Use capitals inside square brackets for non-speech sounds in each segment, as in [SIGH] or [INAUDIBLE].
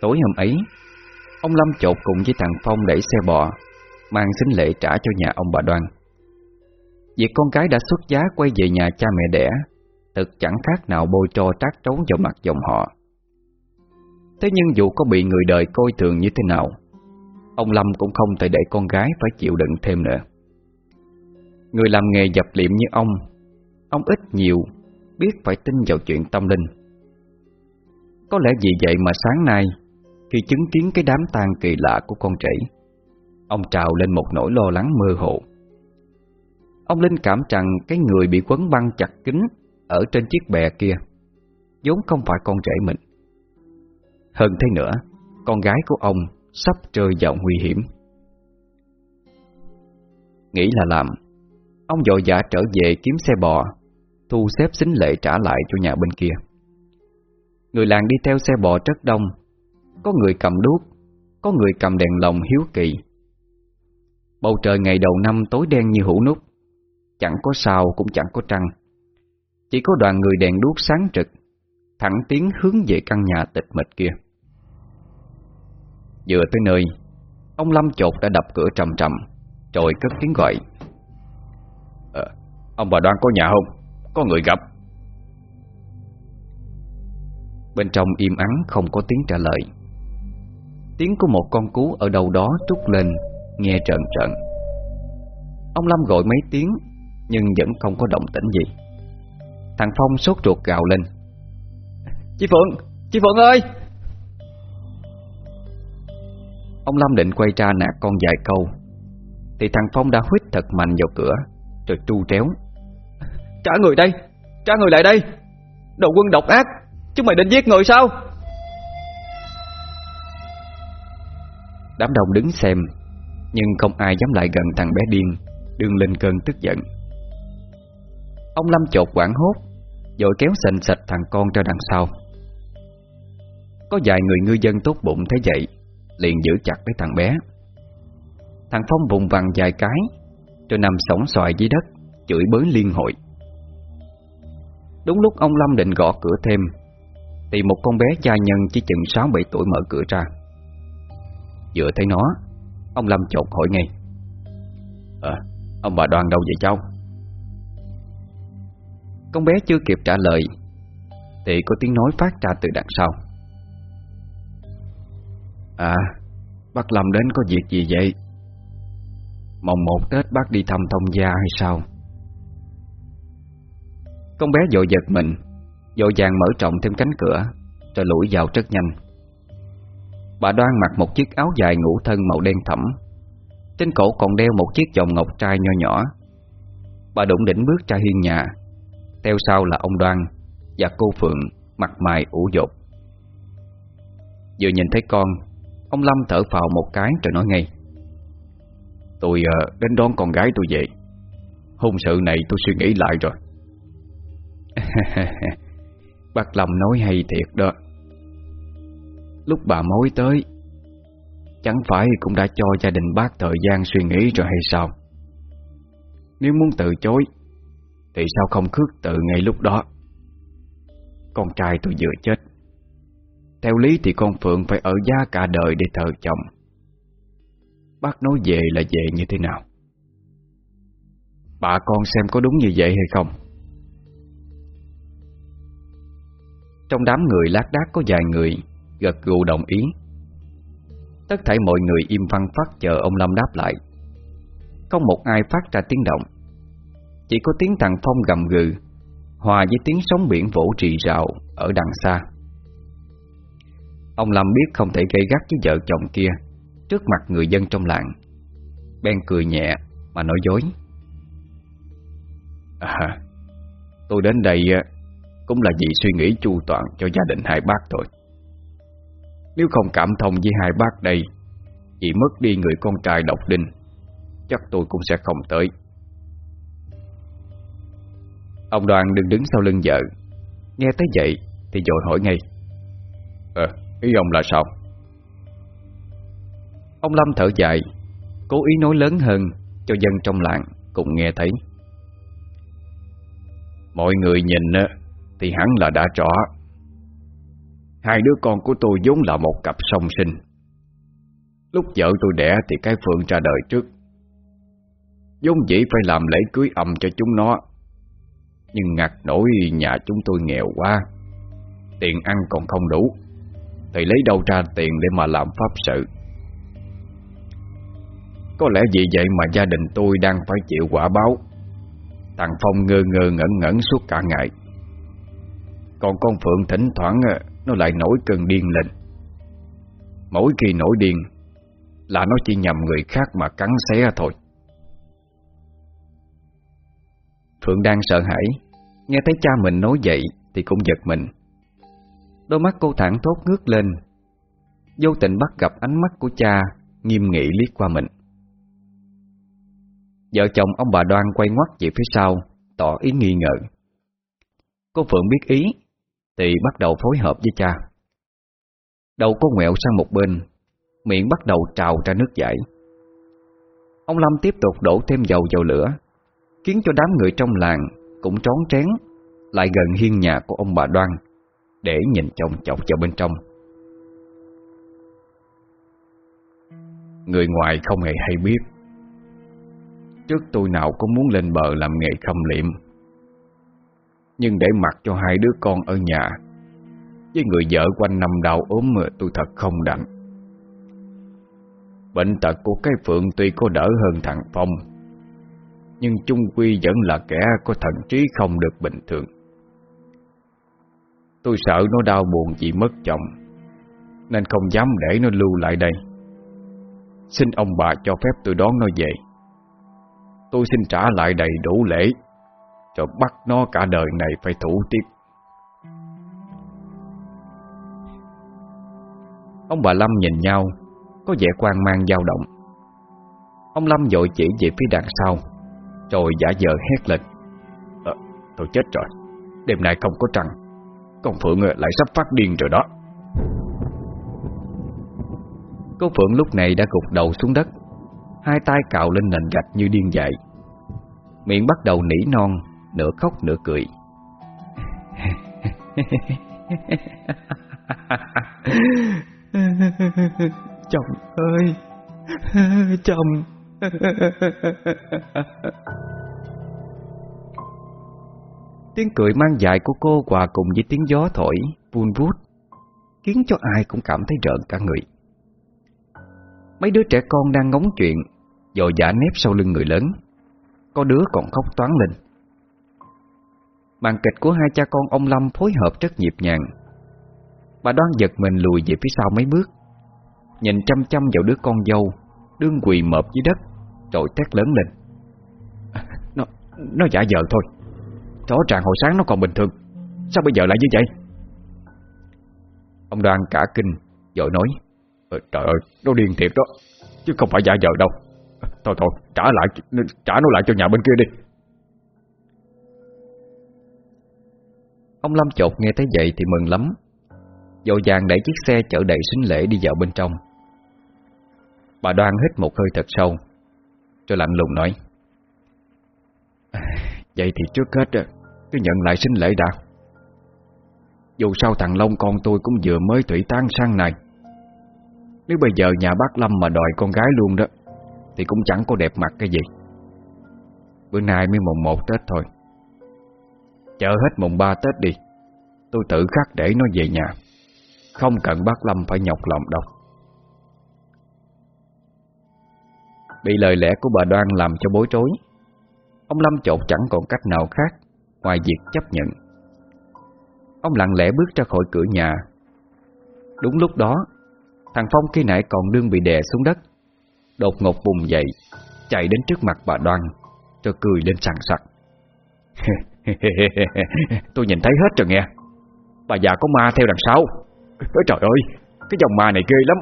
Tối hôm ấy, Ông Lâm chột cùng với thằng Phong đẩy xe bò, Mang xính lệ trả cho nhà ông bà Đoan. Việc con gái đã xuất giá quay về nhà cha mẹ đẻ Thực chẳng khác nào bôi trò trát trấu vào mặt dòng họ. Thế nhưng dù có bị người đời coi thường như thế nào, Ông Lâm cũng không thể để con gái phải chịu đựng thêm nữa. Người làm nghề dập liệm như ông Ông ít nhiều Biết phải tin vào chuyện tâm linh. Có lẽ vì vậy mà sáng nay khi chứng kiến cái đám tang kỳ lạ của con trẻ Ông trào lên một nỗi lo lắng mơ hồ. Ông linh cảm rằng cái người bị quấn băng chặt kín Ở trên chiếc bè kia vốn không phải con rể mình. Hơn thế nữa, Con gái của ông sắp rơi vào nguy hiểm. Nghĩ là làm, Ông dội dã trở về kiếm xe bò, Thu xếp xính lệ trả lại cho nhà bên kia. Người làng đi theo xe bò rất đông có người cầm đuốc Có người cầm đèn lồng hiếu kỳ. Bầu trời ngày đầu năm tối đen như hũ nút Chẳng có sao cũng chẳng có trăng. Chỉ có đoàn người đèn đuốc sáng trực Thẳng tiến hướng về căn nhà tịch mịch kia. Vừa tới nơi Ông Lâm chột đã đập cửa trầm trầm Rồi cất tiếng gọi. À, Ông bà đoan có nhà không? Có người gặp. Bên trong im ắng không có tiếng trả lời. Tiếng của một con cú ở đâu đó trút lên Nghe trợn trợn. Ông Lâm gọi mấy tiếng Nhưng vẫn không có động tĩnh gì. Thằng Phong sốt ruột gào lên. Chị Phượng, chị Phượng ơi! Ông Lâm định quay ra nạt con dài câu. Thì thằng Phong đã huyết thật mạnh vào cửa Rồi tru tréo. Trả người đây, trả người lại đây. Đồ quân độc ác Chúng mày định giết người sao? Đám đông đứng xem, Nhưng không ai dám lại gần thằng bé điên, Đương lên cơn tức giận. Ông Lâm chột quảng hốt Rồi kéo sành sạch thằng con ra đằng sau. Có vài người ngư dân tốt bụng thấy vậy, Liền giữ chặt lấy thằng bé. Thằng Phong vùng vằng vài cái Rồi nằm sổng xoài dưới đất, Chửi bới liên hội. Đúng lúc ông Lâm định gõ cửa thêm, Thì một con bé gia nhân chỉ chừng 6-7 tuổi mở cửa ra. Vừa thấy nó Ông Lâm chột hỏi ngay Ờ, ông bà đoan đâu vậy cháu? Con bé chưa kịp trả lời Thì có tiếng nói phát ra từ đằng sau À, bác Lâm đến có việc gì vậy? Mồng một Tết bác đi thăm thông gia hay sao? Con bé dội giật mình Dội vàng mở trọng thêm cánh cửa Rồi lủi vào rất nhanh Bà đoan mặc một chiếc áo dài ngủ thân màu đen thẫm. Trên cổ còn đeo một chiếc vòng ngọc trai nho nhỏ. Bà đụng đỉnh bước ra hiên nhà. Theo sau là ông đoan Và cô Phượng mặt mày ủ dột. Vừa nhìn thấy con Ông Lâm thở phào một cái rồi nói ngay. Tôi uh, đến đón con gái tôi về. Hôn sự này tôi suy nghĩ lại rồi. [LAUGHS] Bác Lâm nói hay thiệt đó. Lúc bà mối tới. Chẳng phải cũng đã cho gia đình bác thời gian suy nghĩ rồi hay sao? Nếu muốn từ chối, Thì sao không khước từ ngay lúc đó? Con trai tôi vừa chết. Theo lý thì con Phượng phải ở gia cả đời để thờ chồng. Bác nói về là về như thế nào? Bà con xem có đúng như vậy hay không? Trong đám người lác đác có vài người Gật gù đồng ý. Tất thảy mọi người im văn phát chờ ông Lâm đáp lại. Không một ai phát ra tiếng động. Chỉ có tiếng thằng Phong gầm gừ, Hòa với tiếng sóng biển vỗ trì rào Ở đằng xa. Ông Lâm biết không thể gây gắt với vợ chồng kia Trước mặt người dân trong làng. Ben cười nhẹ mà nói dối. À Tôi đến đây cũng là vì suy nghĩ chu toàn cho gia đình hai bác thôi. Nếu không cảm thông với hai bác đây chỉ mất đi người con trai độc đinh Chắc tôi cũng sẽ không tới. Ông đoàn đừng đứng sau lưng vợ. Nghe tới vậy Thì dội hỏi ngay. Ờ, ý ông là sao? Ông Lâm thở dài Cố ý nói lớn hơn Cho dân trong làng cùng nghe thấy. Mọi người nhìn thì hắn là đã rõ. Hai đứa con của tôi vốn là một cặp song sinh. Lúc vợ tôi đẻ thì cái Phượng ra đời trước. Vốn dĩ phải làm lễ cưới âm cho chúng nó. Nhưng ngặt nổi nhà chúng tôi nghèo quá. Tiền ăn còn không đủ. Thì lấy đâu ra tiền để mà làm pháp sự? Có lẽ vì vậy mà gia đình tôi đang phải chịu quả báo. Thằng Phong ngơ ngơ ngẩn ngẩn suốt cả ngày. Còn con Phượng thỉnh thoảng à, nó lại nổi cơn điên lên. Mỗi khi nổi điên Là nó chỉ nhầm người khác mà cắn xé thôi. Phượng đang sợ hãi, Nghe thấy cha mình nói vậy Thì cũng giật mình. Đôi mắt cô thẳng thốt ngước lên. Vô tình bắt gặp ánh mắt của cha Nghiêm nghị liếc qua mình. Vợ chồng ông bà đoan quay ngoắt về phía sau, Tỏ ý nghi ngờ. Cô Phượng biết ý thì bắt đầu phối hợp với cha. Đầu cô ngẹo sang một bên, Miệng bắt đầu trào ra nước giải Ông Lâm tiếp tục đổ thêm dầu vào lửa, Khiến cho đám người trong làng Cũng trón trén Lại gần hiên nhà của ông bà Đoan, Để nhìn chồng chọc vào bên trong. Người ngoài không hề hay biết, Trước tôi nào có muốn lên bờ làm nghề khâm liệm nhưng để mặc cho hai đứa con ở nhà, Với người vợ quanh năm đau ốm tôi thật không đặng Bệnh tật của cái Phượng tuy có đỡ hơn thằng Phong, Nhưng chung quy vẫn là kẻ có thần trí không được bình thường. Tôi sợ nó đau buồn vì mất chồng, Nên không dám để nó lưu lại đây. Xin ông bà cho phép tôi đón nó về. Tôi xin trả lại đầy đủ lễ. Rồi bắt nó cả đời này phải thủ tiếp. Ông bà Lâm nhìn nhau Có vẻ quan mang dao động. Ông Lâm dội chỉ về phía đằng sau Rồi giả vờ hét lên. À, Tôi chết rồi Đêm nay không có trăng Con Phượng ờ, lại sắp phát điên rồi đó. Cô Phượng lúc này đã gục đầu xuống đất Hai tay cạo lên nền gạch như điên dại. Miệng bắt đầu nỉ non Nửa khóc nửa cười. [LAUGHS] Chồng ơi [LAUGHS] Chồng. Tiếng cười mang dại của cô hòa cùng với tiếng gió thổi Vun vút Khiến cho ai cũng cảm thấy rợn cả người. Mấy đứa trẻ con đang ngóng chuyện Dội giả nếp sau lưng người lớn. Có đứa còn khóc toán lên Màn kịch của hai cha con ông Lâm phối hợp rất nhịp nhàng. Bà đoan giật mình lùi về phía sau mấy bước. Nhìn chăm chăm vào đứa con dâu, Đương quỳ mập dưới đất Rồi thét lớn lên. [LAUGHS] Nó nó giả vờ thôi. Rõ ràng hồi sáng nó còn bình thường. Sao bây giờ lại như vậy? Ông đoan cả kinh Rồi nói ờ, Trời ơi, nó điên thiệt đó, Chứ không phải giả vờ đâu. Thôi thôi, trả lại, trả nó lại cho nhà bên kia đi. Ông Lâm chột nghe thấy vậy thì mừng lắm. Dội vàng đẩy chiếc xe chở đầy sinh lễ đi vào bên trong. Bà đoan hít một hơi thật sâu Cho lạnh lùng nói, Vậy thì trước hết Cứ nhận lại sinh lễ đã. Dù sao thằng Long con tôi cũng vừa mới thủy tan sang này. Nếu bây giờ nhà bác Lâm mà đòi con gái luôn đó, Thì cũng chẳng có đẹp mặt cái gì. Bữa nay mới mùng một Tết thôi. Chờ hết mùng ba Tết đi. Tôi tự khắc để nó về nhà. Không cần bác Lâm phải nhọc lòng đâu. Bị lời lẽ của bà Đoan làm cho bối rối. Ông Lâm chột chẳng còn cách nào khác Ngoài việc chấp nhận. Ông lặng lẽ bước ra khỏi cửa nhà. Đúng lúc đó, Thằng Phong khi nãy còn đương bị đè xuống đất, Đột ngột bùng dậy, Chạy đến trước mặt bà Đoan, Rồi cười lên sằng sặc [LAUGHS] [LAUGHS] Tôi nhìn thấy hết rồi nghe. Bà già có ma theo đằng sau. Ôi trời ơi, Cái dòng ma này ghê lắm.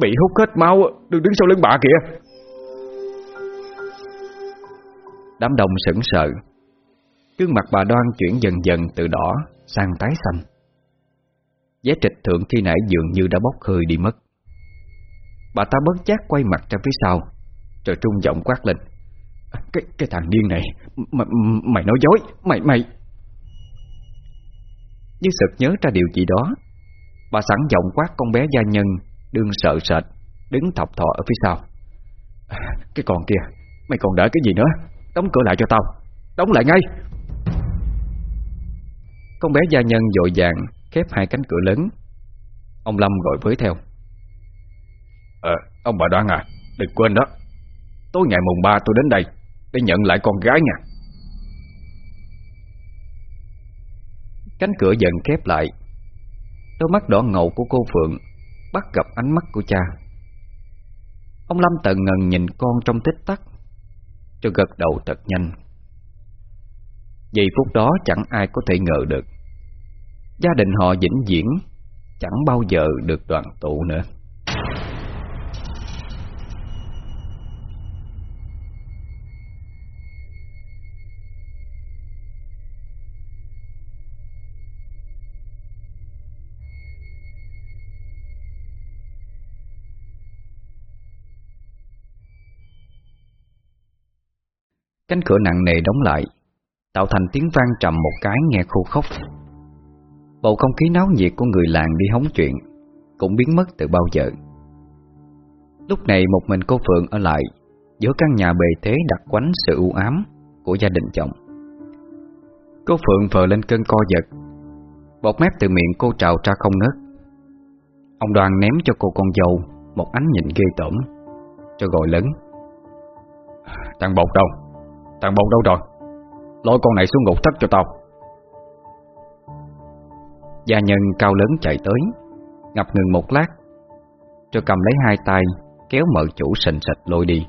Bị hút hết máu, Đừng đứng sau lưng bà kìa. Đám đông sững sờ. Gương mặt bà đoan chuyển dần dần từ đỏ sang tái xanh. Giá trịch thượng khi nãy dường như đã bốc hơi đi mất. Bà ta bất giác quay mặt ra phía sau, Rồi trung giọng quát lên. Cái cái thằng điên này Mày, mày nói dối Mày mày. Như sực nhớ ra điều gì đó Bà sẵn giọng quát con bé gia nhân Đương sợ sệt Đứng thọc thọ ở phía sau. Cái con kia Mày còn đợi cái gì nữa? Đóng cửa lại cho tao Đóng lại ngay. Con bé gia nhân dội vàng Khép hai cánh cửa lớn. Ông Lâm gọi với theo. Ờ, ông bà đoan à? Đừng quên đó. Tối ngày mùng 3 tôi đến đây. Để nhận lại con gái nha. Cánh cửa dần khép lại. Đôi mắt đỏ ngầu của cô Phượng Bắt gặp ánh mắt của cha. Ông Lâm tận ngần nhìn con trong tích tắc Cho gật đầu thật nhanh. Giây phút đó chẳng ai có thể ngờ được. Gia đình họ vĩnh viễn Chẳng bao giờ được đoàn tụ nữa. Cánh cửa nặng nề đóng lại, Tạo thành tiếng vang trầm một cái nghe khô khóc Bầu không khí náo nhiệt của người làng đi hóng chuyện Cũng biến mất từ bao giờ. Lúc này một mình cô Phượng ở lại, Giữa căn nhà bề thế đặt quánh sự u ám Của gia đình chồng. Cô Phượng vờ lên cơn co giật, Bọt mép từ miệng cô trào ra không ngớt. Ông đoàn ném cho cô con dâu Một ánh nhìn ghê tởm, Cho gọi lớn. Thằng bột đâu? Thằng bột đâu rồi? Lôi con này xuống ngục thất cho tao. Gia nhân cao lớn chạy tới, Ngập ngừng một lát, Rồi cầm lấy hai tay, Kéo mợ chủ sình sạch lôi đi.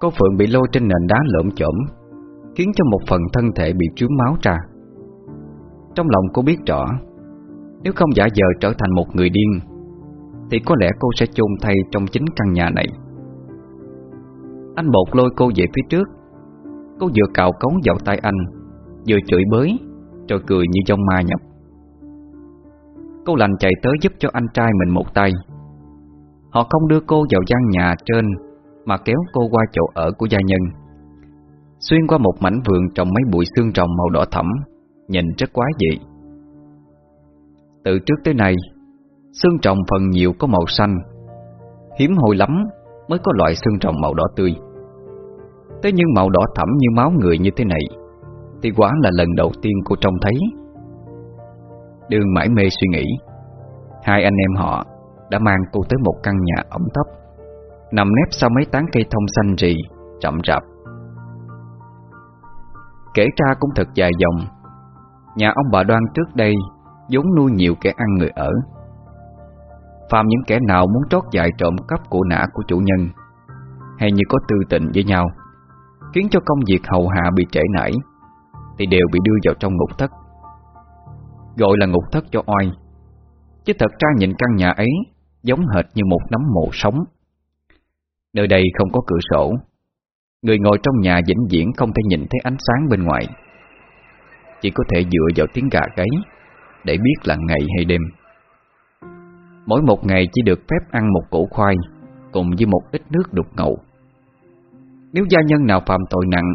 Cô Phượng bị lôi trên nền đá lượm chổm Khiến cho một phần thân thể bị trướng máu ra. Trong lòng cô biết rõ, Nếu không giả vờ trở thành một người điên, Thì có lẽ cô sẽ chôn thay trong chính căn nhà này. Anh bột lôi cô về phía trước. Cô vừa cào cống vào tay anh, Vừa chửi bới, Rồi cười như trong ma nhập. Cô lành chạy tới giúp cho anh trai mình một tay. Họ không đưa cô vào gian nhà trên, Mà kéo cô qua chỗ ở của gia nhân. Xuyên qua một mảnh vườn trồng mấy bụi xương rồng màu đỏ thẫm, Nhìn rất quái dị. Từ trước tới nay, Xương trồng phần nhiều có màu xanh, Hiếm hoi lắm. Mới có loại xương trồng màu đỏ tươi. Thế nhưng màu đỏ thẫm như máu người như thế này Thì quả là lần đầu tiên cô trông thấy. Đường mãi mê suy nghĩ Hai anh em họ đã mang cô tới một căn nhà ẩm thấp Nằm nép sau mấy tán cây thông xanh rì, chậm rạp. Kể ra cũng thật dài dòng Nhà ông bà đoan trước đây vốn nuôi nhiều kẻ ăn người ở. Phàm những kẻ nào muốn trót dại trộm cắp của nã của chủ nhân, Hay như có tư tình với nhau, Khiến cho công việc hầu hạ bị trễ nải, Thì đều bị đưa vào trong ngục thất. Gọi là ngục thất cho oai, Chứ thật ra nhìn căn nhà ấy Giống hệt như một nấm mộ sống. Nơi đây không có cửa sổ, Người ngồi trong nhà vĩnh viễn không thể nhìn thấy ánh sáng bên ngoài. Chỉ có thể dựa vào tiếng gà gáy Để biết là ngày hay đêm. Mỗi một ngày chỉ được phép ăn một củ khoai, Cùng với một ít nước đục ngầu. Nếu gia nhân nào phạm tội nặng,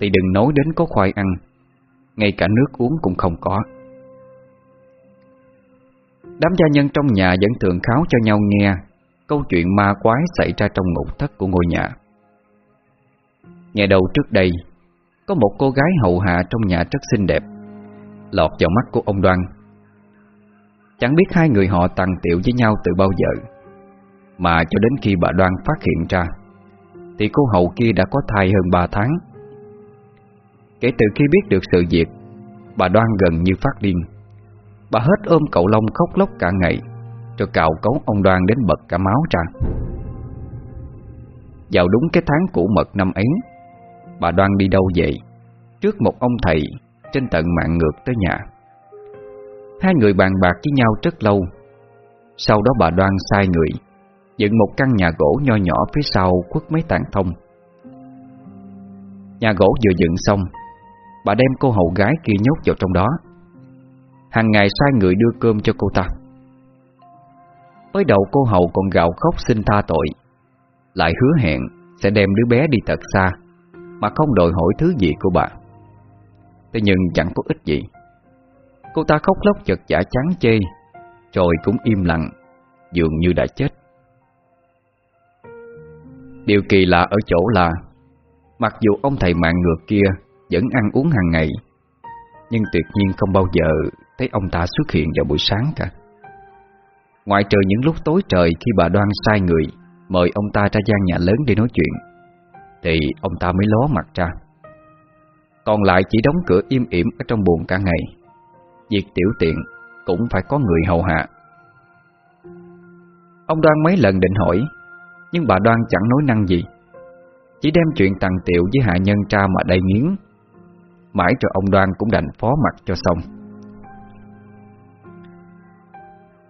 Thì đừng nói đến có khoai ăn. Ngay cả nước uống cũng không có. Đám gia nhân trong nhà vẫn thường kháo cho nhau nghe Câu chuyện ma quái xảy ra trong ngục thất của ngôi nhà. Ngày đầu trước đây, Có một cô gái hậu hạ trong nhà rất xinh đẹp, Lọt vào mắt của ông Đoan. Chẳng biết hai người họ tàn tiệu với nhau từ bao giờ. Mà cho đến khi bà Đoan phát hiện ra, Thì cô hậu kia đã có thai hơn 3 tháng. Kể từ khi biết được sự việc, Bà Đoan gần như phát điên. Bà hết ôm cậu Long khóc lóc cả ngày Cho cào cấu ông Đoan đến bật cả máu ra. Vào đúng cái tháng cũ mật năm ấy, Bà Đoan đi đâu vậy? Trước một ông thầy Trên tận mạng ngược tới nhà. Hai người bàn bạc với nhau rất lâu. Sau đó bà Đoan sai người, Dựng một căn nhà gỗ nho nhỏ phía sau khuất mấy tàn thông. Nhà gỗ vừa dựng xong, Bà đem cô hậu gái kia nhốt vào trong đó. Hàng ngày sai người đưa cơm cho cô ta. Mới đầu cô hậu còn gạo khóc xin tha tội, Lại hứa hẹn sẽ đem đứa bé đi thật xa, Mà không đòi hỏi thứ gì của bà. Thế nhưng chẳng có ích gì. Cô ta khóc lóc chật chả chán chê, Rồi cũng im lặng, Dường như đã chết. Điều kỳ lạ ở chỗ là, Mặc dù ông thầy mạng ngược kia Vẫn ăn uống hàng ngày, Nhưng tuyệt nhiên không bao giờ Thấy ông ta xuất hiện vào buổi sáng cả. Ngoại trừ những lúc tối trời Khi bà Đoan sai người Mời ông ta ra gian nhà lớn để nói chuyện, Thì ông ta mới ló mặt ra. Còn lại chỉ đóng cửa im ỉm Ở trong buồn cả ngày. Việc tiểu tiện Cũng phải có người hầu hạ. Ông Đoan mấy lần định hỏi, Nhưng bà Đoan chẳng nói năng gì. Chỉ đem chuyện tàng tiệu với hạ nhân tra mà đầy nghiến. Mãi rồi ông Đoan cũng đành phó mặt cho xong.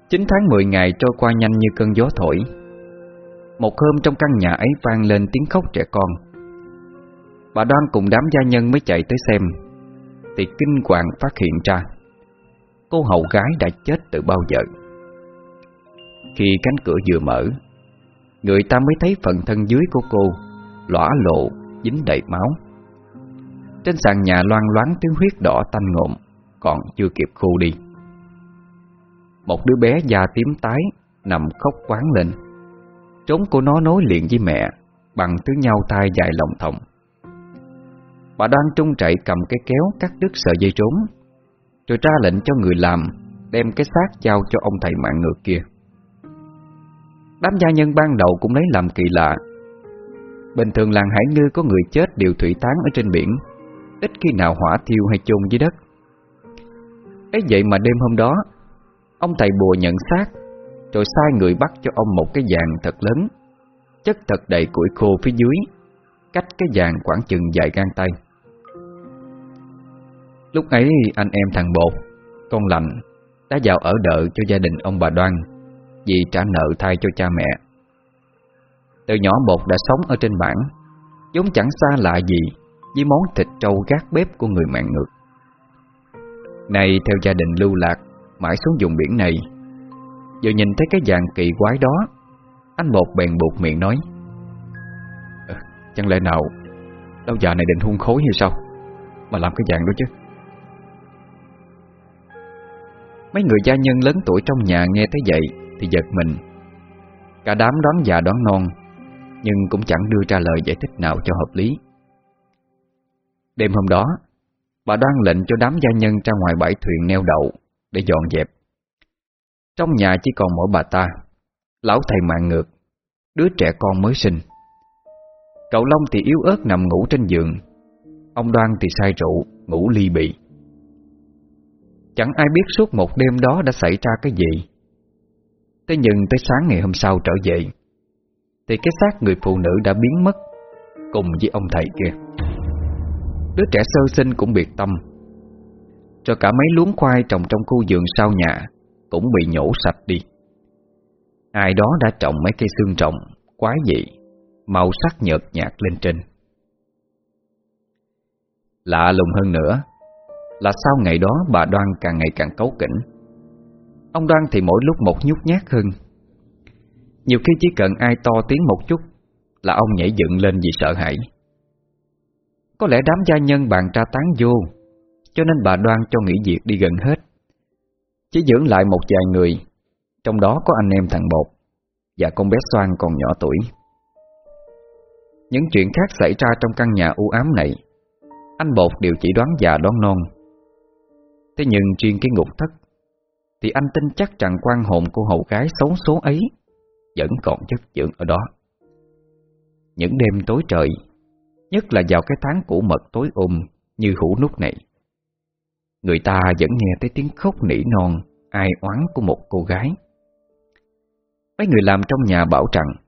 9 tháng 10 ngày trôi qua nhanh như cơn gió thổi. Một hôm trong căn nhà ấy vang lên tiếng khóc trẻ con. Bà Đoan cùng đám gia nhân mới chạy tới xem, Thì kinh hoàng phát hiện ra. Cô hậu gái đã chết từ bao giờ. Khi cánh cửa vừa mở Người ta mới thấy phần thân dưới của cô Lõa lộ, dính đầy máu. Trên sàn nhà loan loáng tiếng huyết đỏ tanh ngộm Còn chưa kịp khu đi. Một đứa bé da tím tái Nằm khóc quán lên. Trốn của nó nối liền với mẹ Bằng thứ nhau tay dài lòng thòng. Bà đang trung chạy cầm cái kéo cắt đứt sợi dây trốn. Rồi ra lệnh cho người làm, Đem cái xác giao cho ông thầy mạng ngược kia. Đám gia nhân ban đầu cũng lấy làm kỳ lạ. Bình thường làng Hải Ngư có người chết đều thủy tán ở trên biển, Ít khi nào hỏa thiêu hay chôn dưới đất. Ấy vậy mà đêm hôm đó, Ông thầy bùa nhận xác, Rồi sai người bắt cho ông một cái vàng thật lớn, Chất thật đầy củi khô phía dưới, Cách cái vàng khoảng chừng dài gan tay. Lúc ấy anh em thằng Bột Con lạnh Đã vào ở đợi cho gia đình ông bà Đoan Vì trả nợ thay cho cha mẹ. Từ nhỏ Bột đã sống ở trên bản giống chẳng xa lạ gì Với món thịt trâu gác bếp của người mạng ngược. Này theo gia đình lưu lạc Mãi xuống vùng biển này Vừa nhìn thấy cái dạng kỳ quái đó Anh bột bèn buộc miệng nói à, Chẳng lẽ nào Lão già này định hung khối như sao? Mà làm cái dạng đó chứ. Mấy người gia nhân lớn tuổi trong nhà nghe thấy vậy Thì giật mình Cả đám đoán già đoán non Nhưng cũng chẳng đưa ra lời giải thích nào cho hợp lý Đêm hôm đó Bà đoan lệnh cho đám gia nhân ra ngoài bãi thuyền neo đậu để dọn dẹp. Trong nhà chỉ còn mỗi bà ta, lão thầy mạng ngược, đứa trẻ con mới sinh. Cậu Long thì yếu ớt nằm ngủ trên giường, ông Đoan thì say rượu, ngủ ly bị. Chẳng ai biết suốt một đêm đó đã xảy ra cái gì. Thế nhưng tới sáng ngày hôm sau trở về, thì cái xác người phụ nữ đã biến mất cùng với ông thầy kia. Đứa trẻ sơ sinh cũng biệt tâm cho cả mấy luống khoai trồng trong khu vườn sau nhà Cũng bị nhổ sạch đi Ai đó đã trồng mấy cây xương trồng Quái dị Màu sắc nhợt nhạt lên trên Lạ lùng hơn nữa là sau ngày đó bà Đoan càng ngày càng cấu kỉnh. Ông Đoan thì mỗi lúc một nhút nhát hơn. Nhiều khi chỉ cần ai to tiếng một chút Là ông nhảy dựng lên vì sợ hãi. Có lẽ đám gia nhân bàn tra tán vô, cho nên bà đoan cho nghỉ việc đi gần hết. Chỉ dưỡng lại một vài người, Trong đó có anh em thằng Bột Và con bé Soan còn nhỏ tuổi. Những chuyện khác xảy ra trong căn nhà u ám này, Anh Bột đều chỉ đoán già đoán non. Thế nhưng riêng cái ngục thất, Thì anh tin chắc rằng quan hồn của hậu gái xấu số ấy Vẫn còn chất dưỡng ở đó Những đêm tối trời, Nhất là vào cái tháng cũ mật tối ôm Như hũ nút này, Người ta vẫn nghe thấy tiếng khóc nỉ non, Ai oán của một cô gái Mấy người làm trong nhà bảo rằng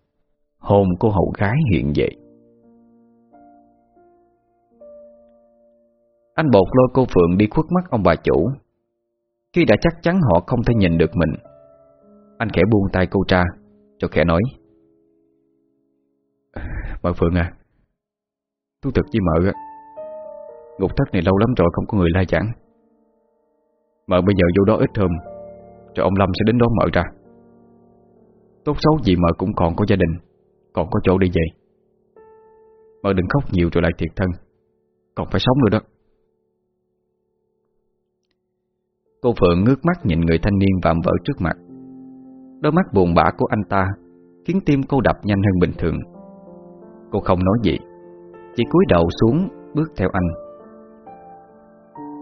Hồn cô hậu gái hiện dậy. Anh bột lôi cô Phượng đi khuất mắt ông bà chủ. Khi đã chắc chắn họ không thể nhìn được mình, Anh khẽ buông tay cô tra Cho khẽ nói, Bà Phượng à tôi thực với mợ Ngục thất này lâu lắm rồi không có người lai chẳng Mợ bây giờ vô đó ít hôm, Rồi ông Lâm sẽ đến đó mợ ra. Tốt xấu gì mợ cũng còn có gia đình, Còn có chỗ đi về. Mợ đừng khóc nhiều rồi lại thiệt thân, Còn phải sống nữa đó. Cô Phượng ngước mắt nhìn người thanh niên vạm vỡ trước mặt. Đôi mắt buồn bã của anh ta Khiến tim cô đập nhanh hơn bình thường. Cô không nói gì, Chỉ cúi đầu xuống bước theo anh.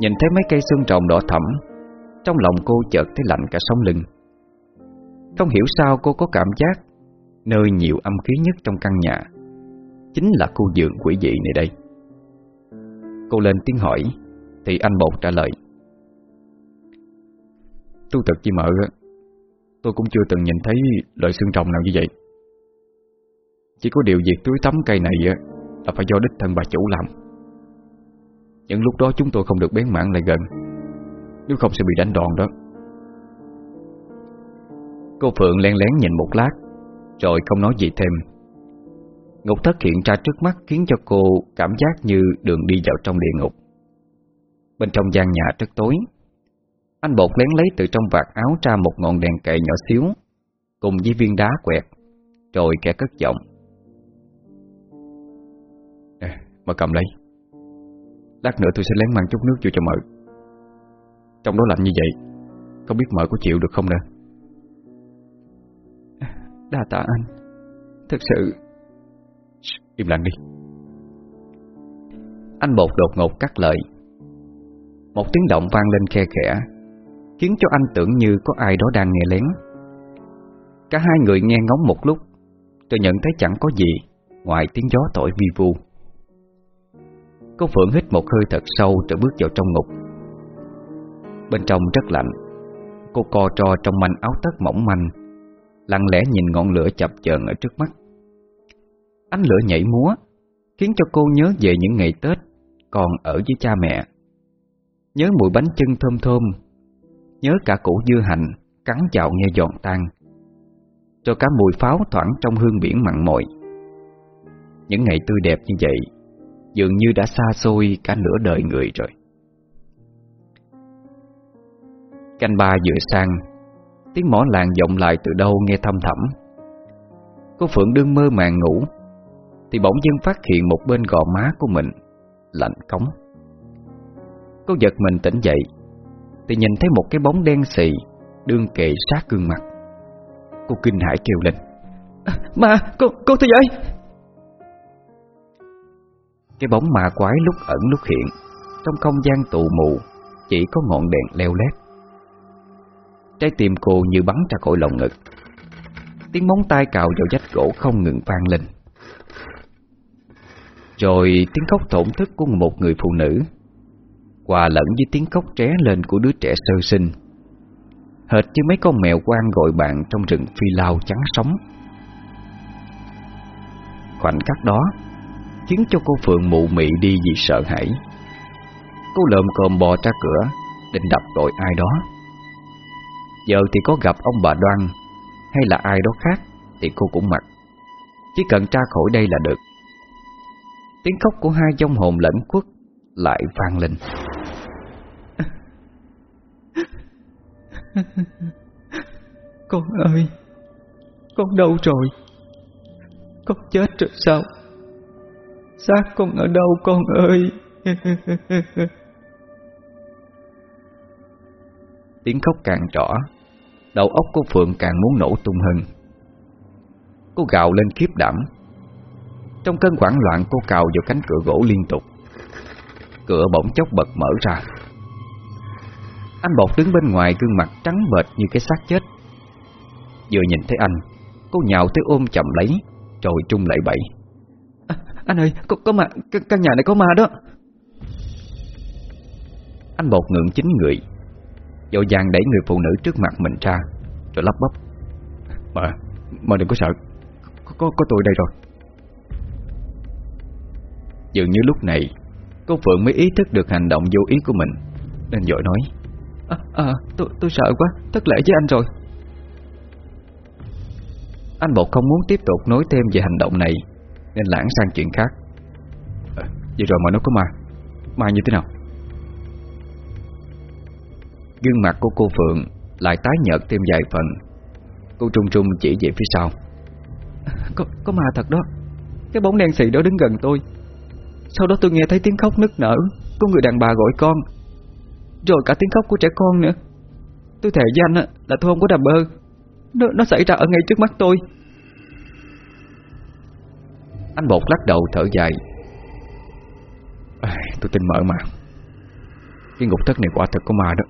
Nhìn thấy mấy cây xương trồng đỏ thẫm, Trong lòng cô chợt thấy lạnh cả sống lưng. Không hiểu sao cô có cảm giác Nơi nhiều âm khí nhất trong căn nhà Chính là khu giường quỷ dị này đây. Cô lên tiếng hỏi, Thì anh bột trả lời. Thú thật chị mợ Tôi cũng chưa từng nhìn thấy loại xương trồng nào như vậy. Chỉ có điều việc tưới tắm cây này Là phải do đích thân bà chủ làm. Những lúc đó chúng tôi không được bén mảng lại gần. Nếu không sẽ bị đánh đòn đó. Cô Phượng len lén nhìn một lát, Rồi không nói gì thêm. Ngục thất hiện ra trước mắt Khiến cho cô cảm giác như đường đi vào trong địa ngục. Bên trong gian nhà rất tối anh bột lén lấy từ trong vạt áo ra một ngọn đèn kệ nhỏ xíu Cùng với viên đá quẹt Rồi kẻ cất giọng. À, Mà cầm lấy. Lát nữa tôi sẽ lén mang chút nước vô cho mợ. Trong đó lạnh như vậy Không biết mợ có chịu được không nè Đa tạ anh. Thật sự. Im lặng đi. Anh bột đột ngột cắt lời. Một tiếng động vang lên khe khẽ Khiến cho anh tưởng như có ai đó đang nghe lén. Cả hai người nghe ngóng một lúc Rồi nhận thấy chẳng có gì Ngoài tiếng gió thổi vi vu. Cô Phượng hít một hơi thật sâu Rồi bước vào trong ngục. Bên trong rất lạnh, Cô co trò trong manh áo tất mỏng manh, Lặng lẽ nhìn ngọn lửa chập chờn ở trước mắt. Ánh lửa nhảy múa, Khiến cho cô nhớ về những ngày Tết Còn ở với cha mẹ. Nhớ mùi bánh chưng thơm thơm Nhớ cả củ dưa hành, Cắn chạo nghe giòn tan, Cho cả mùi pháo thoảng trong hương biển mặn mội. Những ngày tươi đẹp như vậy, Dường như đã xa xôi cả nửa đời người rồi. Canh ba vừa sang, Tiếng mỏ làng vọng lại từ đâu nghe thâm thẳm. Cô Phượng đương mơ màng ngủ, Thì bỗng dưng phát hiện một bên gò má của mình Lạnh cống. Cô giật mình tỉnh dậy thì nhìn thấy một cái bóng đen xì Đương kề sát gương mặt. Cô kinh hãi kêu lên à, Mà, cô, cô thế giới Cái bóng ma quái lúc ẩn lúc hiện Trong không gian tụ mù Chỉ có ngọn đèn leo lét. Trái tim cô như bắn ra khỏi lồng ngực. Tiếng móng tay cào vào vách gỗ không ngừng vang lên. Rồi tiếng khóc thổn thức của một người phụ nữ. Hòa lẫn với tiếng khóc tré lên của đứa trẻ sơ sinh. Hệt như mấy con mèo quan gọi bạn trong rừng phi lao trắng sóng. Khoảnh khắc đó, Khiến cho cô Phượng mụ mị đi vì sợ hãi. Cô lợm cồm bò ra cửa, Định đập tội ai đó. Giờ thì có gặp ông bà Đoan, Hay là ai đó khác, Thì cô cũng mặc. Chỉ cần tra khỏi đây là được. Tiếng khóc của hai dông hồn lẫn quất Lại vang lên. [LAUGHS] Con ơi, Con đâu rồi? Con chết rồi sao? Xác con ở đâu con ơi? [LAUGHS] Tiếng khóc càng rõ, Đầu óc của Phượng càng muốn nổ tung hơn. Cô gào lên khiếp đảm. Trong cơn hoảng loạn, cô cào vào cánh cửa gỗ liên tục. Cửa bỗng chốc bật mở ra. Anh bột đứng bên ngoài gương mặt trắng bệch như cái xác chết. Vừa nhìn thấy anh Cô nhào tới ôm chậm lấy Rồi trung lại bậy. À, Anh ơi, có, có ma, căn nhà này có ma đó. Anh bột ngượng chính người Dội vàng đẩy người phụ nữ trước mặt mình ra Rồi lắp bắp. Mà, mà đừng có sợ Có, có tôi đây rồi. Dường như lúc này Cô Phượng mới ý thức được hành động vô ý của mình Nên dội nói À, à tôi, tôi sợ quá Thất lễ với anh rồi. Anh Bột không muốn tiếp tục nói thêm về hành động này Nên lãng sang chuyện khác. À, Vậy rồi mà nó có ma? Ma như thế nào? Gương mặt của cô Phượng Lại tái nhợt thêm vài phần. Cô trung trung chỉ về phía sau. À, có, có ma thật đó. Cái bóng đen xì đó đứng gần tôi. Sau đó tôi nghe thấy tiếng khóc nức nở Có người đàn bà gọi con. Rồi cả tiếng khóc của trẻ con nữa. Tôi thề với anh là tôi không có đầm bơ. Nó, nó xảy ra ở ngay trước mắt tôi. Anh bột lắc đầu thở dài. À, Tôi tin mở mà. Cái ngục thất này quả thật có ma đó.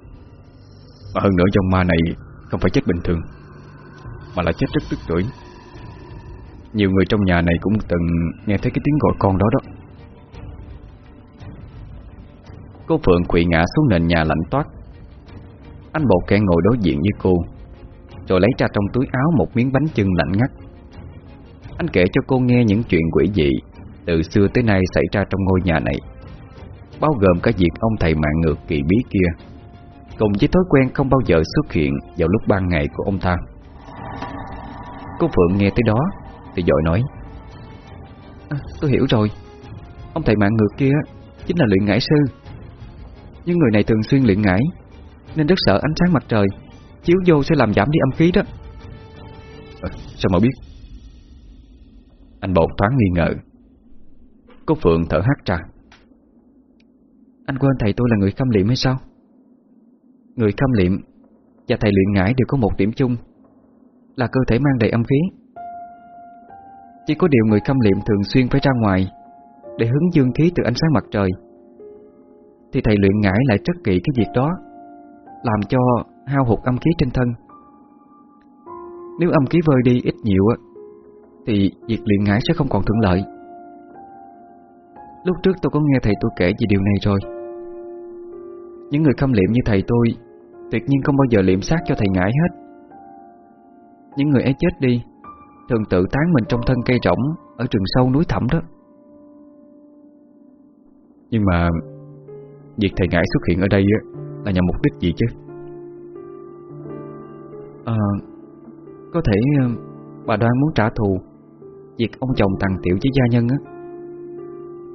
Mà hơn nữa trong ma này Không phải chết bình thường Mà là chết rất tức tuổi Nhiều người trong nhà này cũng từng Nghe thấy cái tiếng gọi con đó đó. Cô Phượng quỵ ngã xuống nền nhà lạnh toát. Anh bột kẻ ngồi đối diện với cô Rồi lấy ra trong túi áo một miếng bánh chưng lạnh ngắt. Anh kể cho cô nghe những chuyện quỷ dị Từ xưa tới nay xảy ra trong ngôi nhà này Bao gồm cả việc ông thầy mạng ngược kỳ bí kia Cùng với thói quen không bao giờ xuất hiện Vào lúc ban ngày của ông ta. Cô Phượng nghe tới đó Thì dội nói à, Tôi hiểu rồi. Ông thầy mạng ngược kia Chính là luyện ngải sư. Nhưng người này thường xuyên luyện ngải Nên rất sợ ánh sáng mặt trời. Chiếu vô sẽ làm giảm đi âm khí đó. À, Sao mà biết? Anh bột thoáng nghi ngờ. Cô Phượng thở hắt ra. Anh quên thầy tôi là người khâm liệm hay sao? Người khâm liệm Và thầy luyện ngải đều có một điểm chung Là cơ thể mang đầy âm khí. Chỉ có điều người khâm liệm thường xuyên phải ra ngoài Để hứng dương khí từ ánh sáng mặt trời thì thầy luyện ngải lại rất kỹ cái việc đó, Làm cho hao hụt âm khí trên thân. Nếu âm khí vơi đi ít nhiều Thì việc luyện ngải sẽ không còn thuận lợi. Lúc trước tôi có nghe thầy tôi kể về điều này rồi. Những người khâm liệm như thầy tôi Tuyệt nhiên không bao giờ liệm xác cho thầy ngải hết. Những người ấy chết đi, Thường tự tán mình trong thân cây rỗng Ở rừng sâu núi thẳm đó. Nhưng mà Việc thầy ngải xuất hiện ở đây Là nhằm mục đích gì chứ? À Có thể bà đoan muốn trả thù Việc ông chồng tàn tiểu với gia nhân á.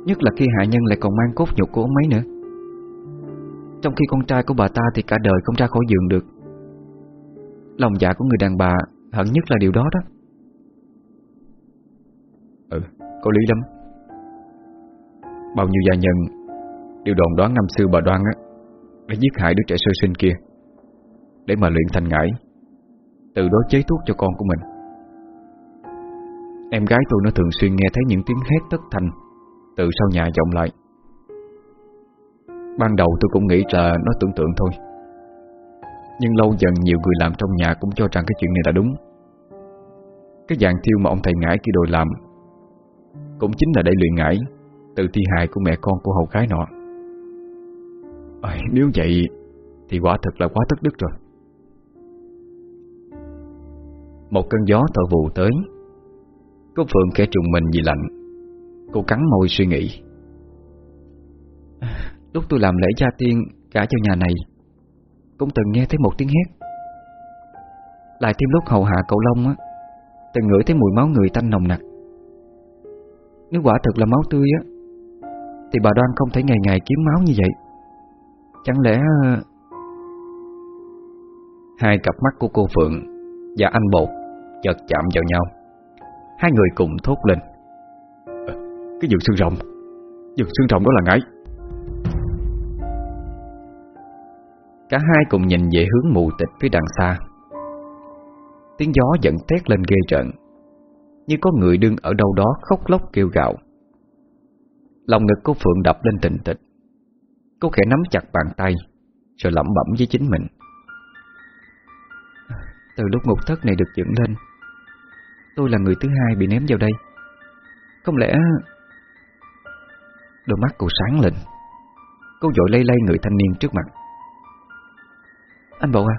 Nhất là khi hạ nhân lại còn mang cốt nhục của ông ấy nữa. Trong khi con trai của bà ta thì cả đời không ra khỏi giường được. Lòng dạ của người đàn bà hận nhất là điều đó đó. Ừ, có lý lắm. Bao nhiêu gia nhân điều đồn đoán năm xưa bà đoan á, Đã giết hại đứa trẻ sơ sinh kia, Để mà luyện thành ngải, Từ đó chế thuốc cho con của mình. Em gái tôi nó thường xuyên nghe thấy những tiếng hét tất thành Từ sau nhà vọng lại. Ban đầu tôi cũng nghĩ là nó tưởng tượng thôi, Nhưng lâu dần nhiều người làm trong nhà cũng cho rằng cái chuyện này là đúng. Cái dạng thiêu mà ông thầy ngải kia đòi làm Cũng chính là để luyện ngải Từ thi hài của mẹ con của hầu gái nọ à, Nếu vậy Thì quả thật là quá thất đức rồi. Một cơn gió thổi vụ tới. Cô Phượng khẽ trùng mình vì lạnh. Cô cắn môi suy nghĩ. [LAUGHS] Lúc tôi làm lễ gia tiên Cả cho nhà này Cũng từng nghe thấy một tiếng hét. Lại thêm lúc hầu hạ cậu Long á Từng ngửi thấy mùi máu người tanh nồng nặc. Nếu quả thực là máu tươi á Thì bà đoan không thể ngày ngày kiếm máu như vậy. Chẳng lẽ ờ, Hai cặp mắt của cô Phượng Và anh Bột Chợt chạm vào nhau. Hai người cùng thốt lên. À, Cái giường xương rồng Giường xương rồng đó là ngải Cả hai cùng nhìn về hướng mù tịch phía đằng xa. Tiếng gió vẫn thét lên ghê rợn Như có người đứng ở đâu đó khóc lóc kêu gạo Lòng ngực cô Phượng đập lên tình tịch. Cô khẽ nắm chặt bàn tay, Rồi lẩm bẩm với chính mình. Từ lúc ngục thất này được dựng lên, Tôi là người thứ hai bị ném vào đây. Không lẽ Đôi mắt cô sáng lên Cô dội lay lay người thanh niên trước mặt. Anh Bộ à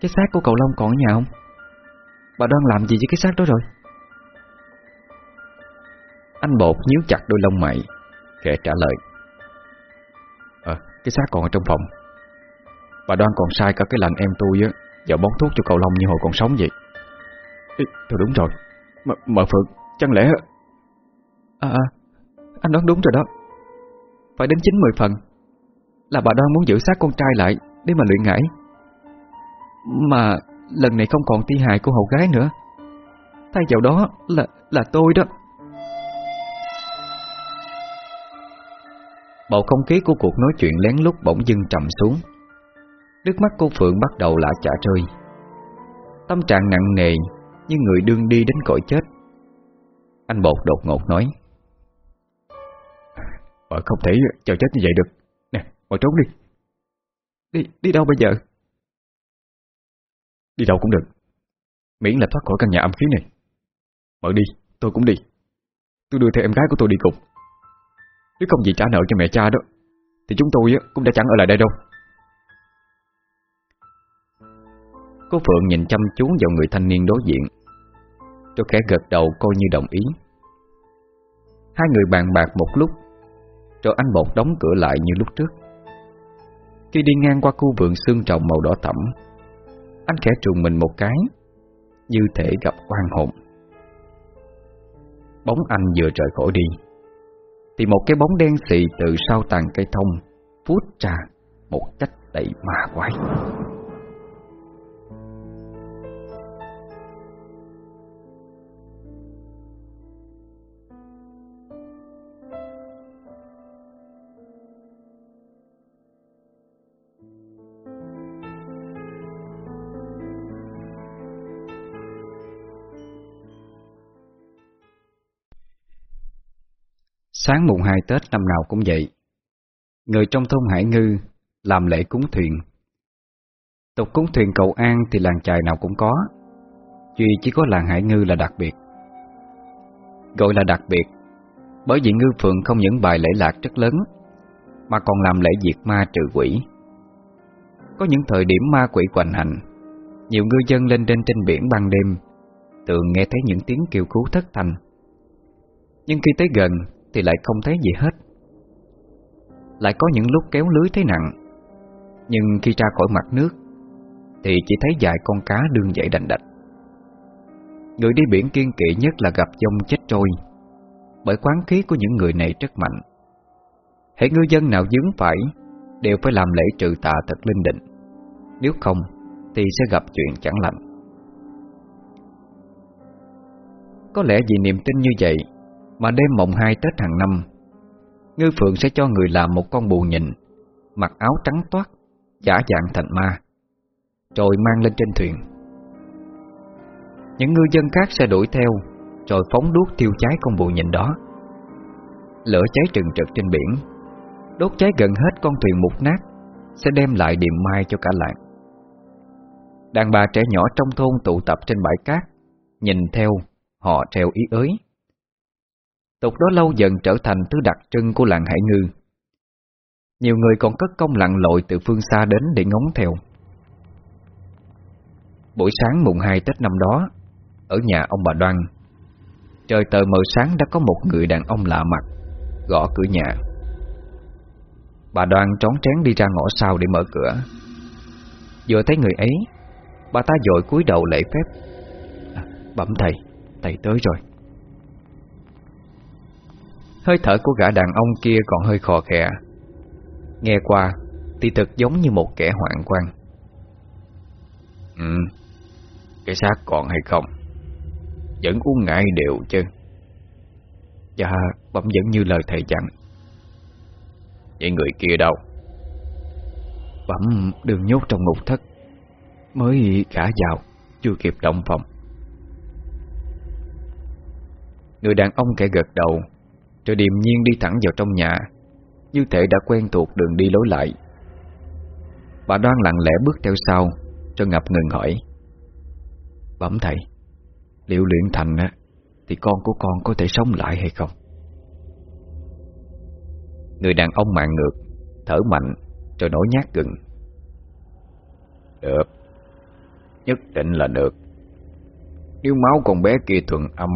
Cái xác của cậu Long còn ở nhà không? Bà đoan làm gì với cái xác đó rồi? Anh Bột nhíu chặt đôi lông mày, Khẽ trả lời cái xác còn ở trong phòng. Bà đoan còn sai cả cái lành em tôi á Vào bón thuốc cho cậu Long như hồi còn sống vậy. Ê, Thôi đúng rồi. M Mợ Phượng, chẳng lẽ À à, anh đoán đúng rồi đó. Phải đến 90 phần Là bà đoan muốn giữ xác con trai lại Để mà luyện ngải. Mà lần này không còn thi hài của hậu gái nữa. Thay vào đó là là tôi đó Bầu không khí của cuộc nói chuyện lén lút bỗng dưng trầm xuống. Nước mắt cô Phượng bắt đầu lạ chả rơi. Tâm trạng nặng nề Như người đương đi đến cõi chết. Anh Bột đột ngột nói Vợ không thể chờ chết như vậy được. Nè, mau trốn đi. Đi, đi đâu bây giờ? Đi đâu cũng được. Miễn là thoát khỏi căn nhà âm khí này. Mở đi, tôi cũng đi. Tôi đưa theo em gái của tôi đi cùng. Nếu không gì trả nợ cho mẹ cha đó, Thì chúng tôi cũng đã chẳng ở lại đây đâu. Cô Phượng nhìn chăm chú vào người thanh niên đối diện. Tôi khẽ gật đầu coi như đồng ý. Hai người bàn bạc một lúc, Rồi anh bột đóng cửa lại như lúc trước. Khi đi ngang qua khu vườn xương trồng màu đỏ thẫm, Anh khẽ trùng mình một cái, Như thể gặp oan hồn. Bóng anh vừa rời khỏi đi thì một cái bóng đen xì từ sau tàn cây thông Phút ra một cách đầy ma quái. Sáng mùng 2 Tết năm nào cũng vậy. Người trong thôn Hải Ngư Làm lễ cúng thuyền. Tục cúng thuyền cầu an Thì làng chài nào cũng có, Duy chỉ có làng Hải Ngư là đặc biệt. Gọi là đặc biệt, Bởi vì ngư phượng không những bài lễ lạc rất lớn, Mà còn làm lễ diệt ma trừ quỷ. Có những thời điểm ma quỷ quành hành, Nhiều ngư dân lên trên trên biển ban đêm Tường nghe thấy những tiếng kêu cứu thất thanh. Nhưng khi tới gần thì lại không thấy gì hết. Lại có những lúc kéo lưới thấy nặng, Nhưng khi ra khỏi mặt nước, Thì chỉ thấy vài con cá đương dậy đành đạch. Người đi biển kiên kỵ nhất là gặp dông chết trôi, Bởi quán khí của những người này rất mạnh. Hệ ngư dân nào dướng phải Đều phải làm lễ trừ tà thật linh định, Nếu không Thì sẽ gặp chuyện chẳng lành. Có lẽ vì niềm tin như vậy mà đêm mộng hai Tết hàng năm, Ngư Phượng sẽ cho người làm một con bù nhìn Mặc áo trắng toát, Giả dạng thành ma, Rồi mang lên trên thuyền. Những ngư dân khác sẽ đuổi theo, Rồi phóng đuốc thiêu cháy con bù nhìn đó. Lửa cháy trừng trực trên biển, Đốt cháy gần hết con thuyền mục nát, Sẽ đem lại điềm mai cho cả làng. Đàn bà trẻ nhỏ trong thôn tụ tập trên bãi cát, Nhìn theo, Họ treo ý ới. Tục đó lâu dần trở thành thứ đặc trưng của làng Hải Ngư. Nhiều người còn cất công lặn lội từ phương xa đến để ngóng theo. Buổi sáng mùng 2 Tết năm đó Ở nhà ông bà Đoan Trời tờ mờ sáng đã có một người đàn ông lạ mặt Gõ cửa nhà. Bà Đoan trón trén đi ra ngõ sau để mở cửa. Vừa thấy người ấy Bà ta dội cúi đầu lễ phép. À, Bẩm thầy, thầy tới rồi. Hơi thở của gã đàn ông kia còn hơi khò khè. Nghe qua Thì thật giống như một kẻ hoạn quan. Ừ Cái xác còn hay không? Vẫn uống ngại đều chứ. Dạ Bẩm vẫn như lời thầy dặn. Vậy người kia đâu? Bẩm đừng nhốt trong ngục thất. Mới cả vào Chưa kịp động phòng. Người đàn ông kẻ gật đầu rồi điềm nhiên đi thẳng vào trong nhà. Như thể đã quen thuộc đường đi lối lại. Bà đoan lặng lẽ bước theo sau, Cho ngập ngừng hỏi. Bẩm thầy, Liệu luyện thành á, Thì con của con có thể sống lại hay không? Người đàn ông mạng ngược, Thở mạnh, Rồi nổi nhát gừng. Được, Nhất định là được. Nếu máu con bé kia thuần âm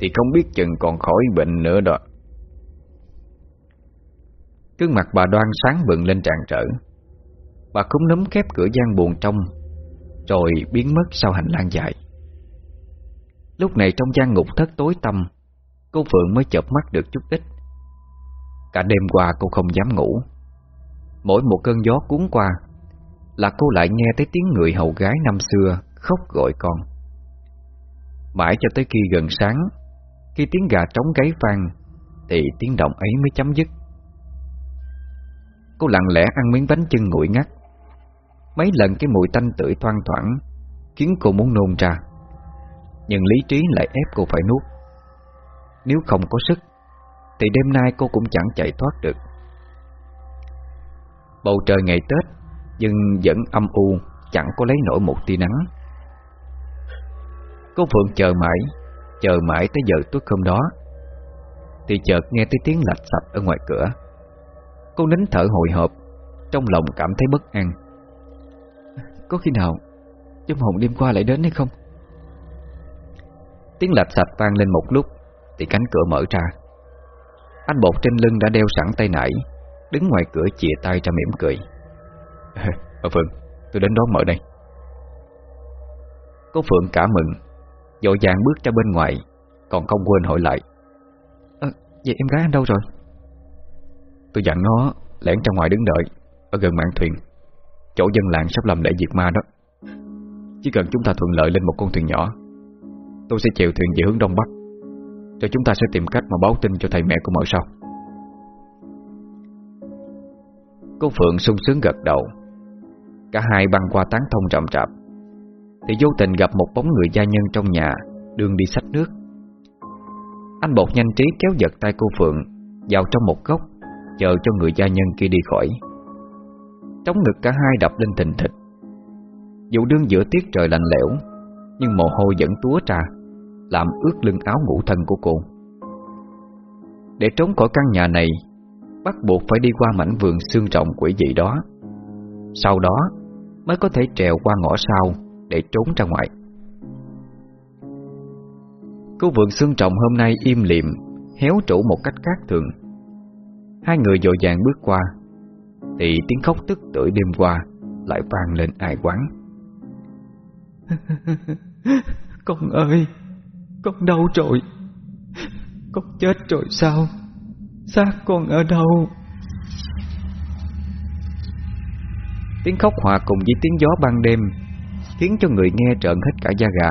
thì không biết chừng còn khỏi bệnh nữa đó. Cương mặt bà đoan sáng bừng lên tràn trở. Bà cúng núm khép cửa gian buồn trong, Rồi biến mất sau hành lang dài. Lúc này trong gian ngục thất tối tăm, Cô Phượng mới chợp mắt được chút ít. Cả đêm qua cô không dám ngủ. Mỗi một cơn gió cuốn qua Là cô lại nghe thấy tiếng người hầu gái năm xưa Khóc gọi con. Mãi cho tới khi gần sáng khi tiếng gà trống gáy vang, Thì tiếng động ấy mới chấm dứt. Cô lặng lẽ ăn miếng bánh chưng nguội ngắt. Mấy lần cái mùi tanh tưởi thoang thoảng Khiến cô muốn nôn ra, Nhưng lý trí lại ép cô phải nuốt. Nếu không có sức, Thì đêm nay cô cũng chẳng chạy thoát được. Bầu trời ngày Tết, Nhưng vẫn âm u, Chẳng có lấy nổi một tia nắng. Cô Phượng chờ mãi Chờ mãi tới giờ tuất hôm đó, Thì chợt nghe tới tiếng lạch sạch ở ngoài cửa. Cô nín thở hồi hộp, Trong lòng cảm thấy bất an. Có khi nào Trong hồn đêm qua lại đến hay không? Tiếng lạch sạch vang lên một lúc, Thì cánh cửa mở ra. Anh bột trên lưng đã đeo sẵn tay nải, Đứng ngoài cửa chìa tay ra mỉm cười. Ở [LAUGHS] ờ, Phượng, Tôi đến đó mở đây. Cô Phượng cả mừng Dội vàng bước ra bên ngoài Còn không quên hỏi lại. À, Vậy em gái anh đâu rồi? Tôi dặn nó lẻn ra ngoài đứng đợi Ở gần mạn thuyền. Chỗ dân làng sắp làm lễ diệt ma đó. Chỉ cần chúng ta thuận lợi lên một con thuyền nhỏ Tôi sẽ chèo thuyền về hướng đông bắc Rồi chúng ta sẽ tìm cách mà báo tin cho thầy mẹ của mở sau Cô Phượng sung sướng gật đầu. Cả hai băng qua tán thông rậm rạp. Thì vô tình gặp một bóng người gia nhân trong nhà Đường đi sách nước. Anh bột nhanh trí kéo giật tay cô Phượng, Vào trong một góc, Chờ cho người gia nhân kia đi khỏi. Trống ngực cả hai đập lên thình thịch. Dù đương giữa tiết trời lạnh lẽo, Nhưng mồ hôi vẫn túa ra Làm ướt lưng áo ngủ thân của cô. Để trốn khỏi căn nhà này, Bắt buộc phải đi qua mảnh vườn xương rộng quỷ dị đó. Sau đó, Mới có thể trèo qua ngõ sau. Để trốn ra ngoài. Cô vườn xương trọng hôm nay im liệm Héo trũ một cách khác thường. Hai người dội vàng bước qua Thì tiếng khóc tức tưởi đêm qua Lại vang lên ai quán. [LAUGHS] Con ơi Con đâu rồi. Con chết rồi sao? Xác con ở đâu? Tiếng khóc hòa cùng với tiếng gió ban đêm Khiến cho người nghe trợn hết cả da gà.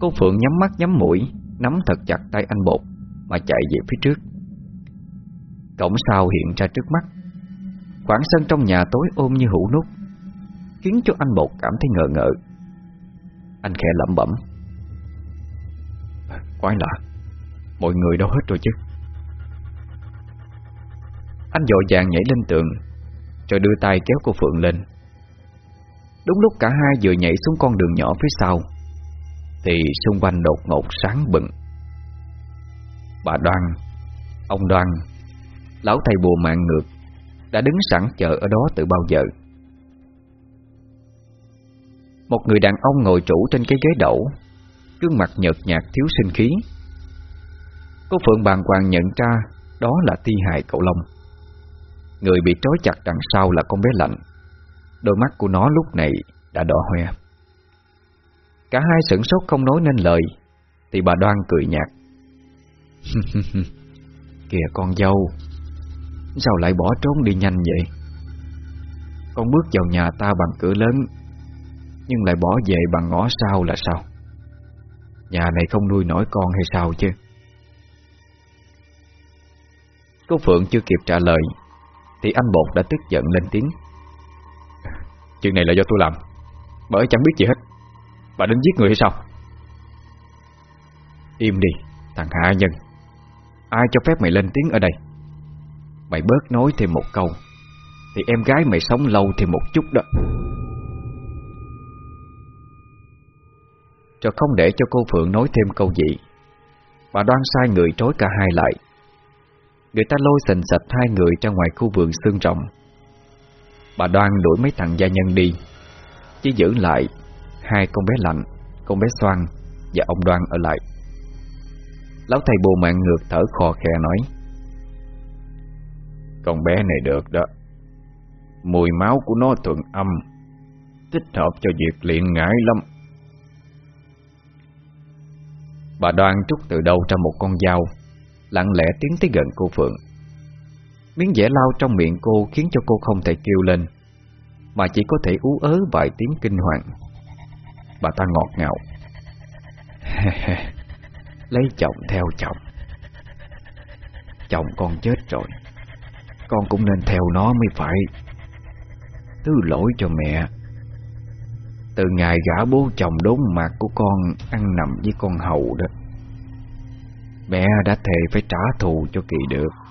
Cô Phượng nhắm mắt nhắm mũi, Nắm thật chặt tay anh bột, Mà chạy về phía trước. Cổng sau hiện ra trước mắt. Khoảng sân trong nhà tối ôm như hũ nút, Khiến cho anh bột cảm thấy ngờ ngợ. Anh khẽ lẩm bẩm. À, quái lạ, Mọi người đâu hết rồi chứ? Anh dội vàng nhảy lên tường, Rồi đưa tay kéo cô Phượng lên. Đúng lúc cả hai vừa nhảy xuống con đường nhỏ phía sau, Thì xung quanh đột ngột sáng bừng. Bà Đoan, Ông Đoan, Lão thầy bùa mạng ngược, Đã đứng sẵn chờ ở đó từ bao giờ? Một người đàn ông ngồi trụ trên cái ghế đẩu Gương mặt nhợt nhạt thiếu sinh khí. Cô Phượng bàng hoàng nhận ra Đó là thi hài cậu Long. Người bị trói chặt đằng sau là con bé lạnh. Đôi mắt của nó lúc này đã đỏ hoe. Cả hai sửng sốt không nói nên lời, Thì bà Đoan cười nhạt. [LAUGHS] Kìa con dâu, Sao lại bỏ trốn đi nhanh vậy? Con bước vào nhà ta bằng cửa lớn, Nhưng lại bỏ về bằng ngõ sau là sao? Nhà này không nuôi nổi con hay sao chứ? Cô Phượng chưa kịp trả lời, Thì anh Bột đã tức giận lên tiếng. Chuyện này là do tôi làm. Bởi chẳng biết gì hết. Bà đến giết người hay sao? Im đi, thằng Hạ Nhân. Ai cho phép mày lên tiếng ở đây? Mày bớt nói thêm một câu, Thì em gái mày sống lâu thêm một chút đó. Rồi không để cho cô Phượng nói thêm câu gì, Bà đoan sai người trói cả hai lại. Người ta lôi sình sạch hai người ra ngoài khu vườn xương rộng. Bà đoan đuổi mấy thằng gia nhân đi. Chỉ giữ lại, Hai con bé lạnh Con bé xoan Và ông đoan ở lại. Lão thầy bồ mạng ngược thở khò khè nói, Con bé này được đó. Mùi máu của nó thuận âm, Thích hợp cho việc luyện ngải lắm. Bà đoan trúc từ đâu ra một con dao, Lặng lẽ tiến tới gần cô Phượng. Miếng dẻ lao trong miệng cô Khiến cho cô không thể kêu lên. Mà chỉ có thể ú ớ vài tiếng kinh hoàng. Bà ta ngọt ngào. [LAUGHS] Lấy chồng theo chồng. Chồng con chết rồi. Con cũng nên theo nó mới phải. Thứ lỗi cho mẹ. Từ ngày gã bố chồng đốn mặt của con Ăn nằm với con hầu đó, Mẹ đã thề phải trả thù cho kỳ được.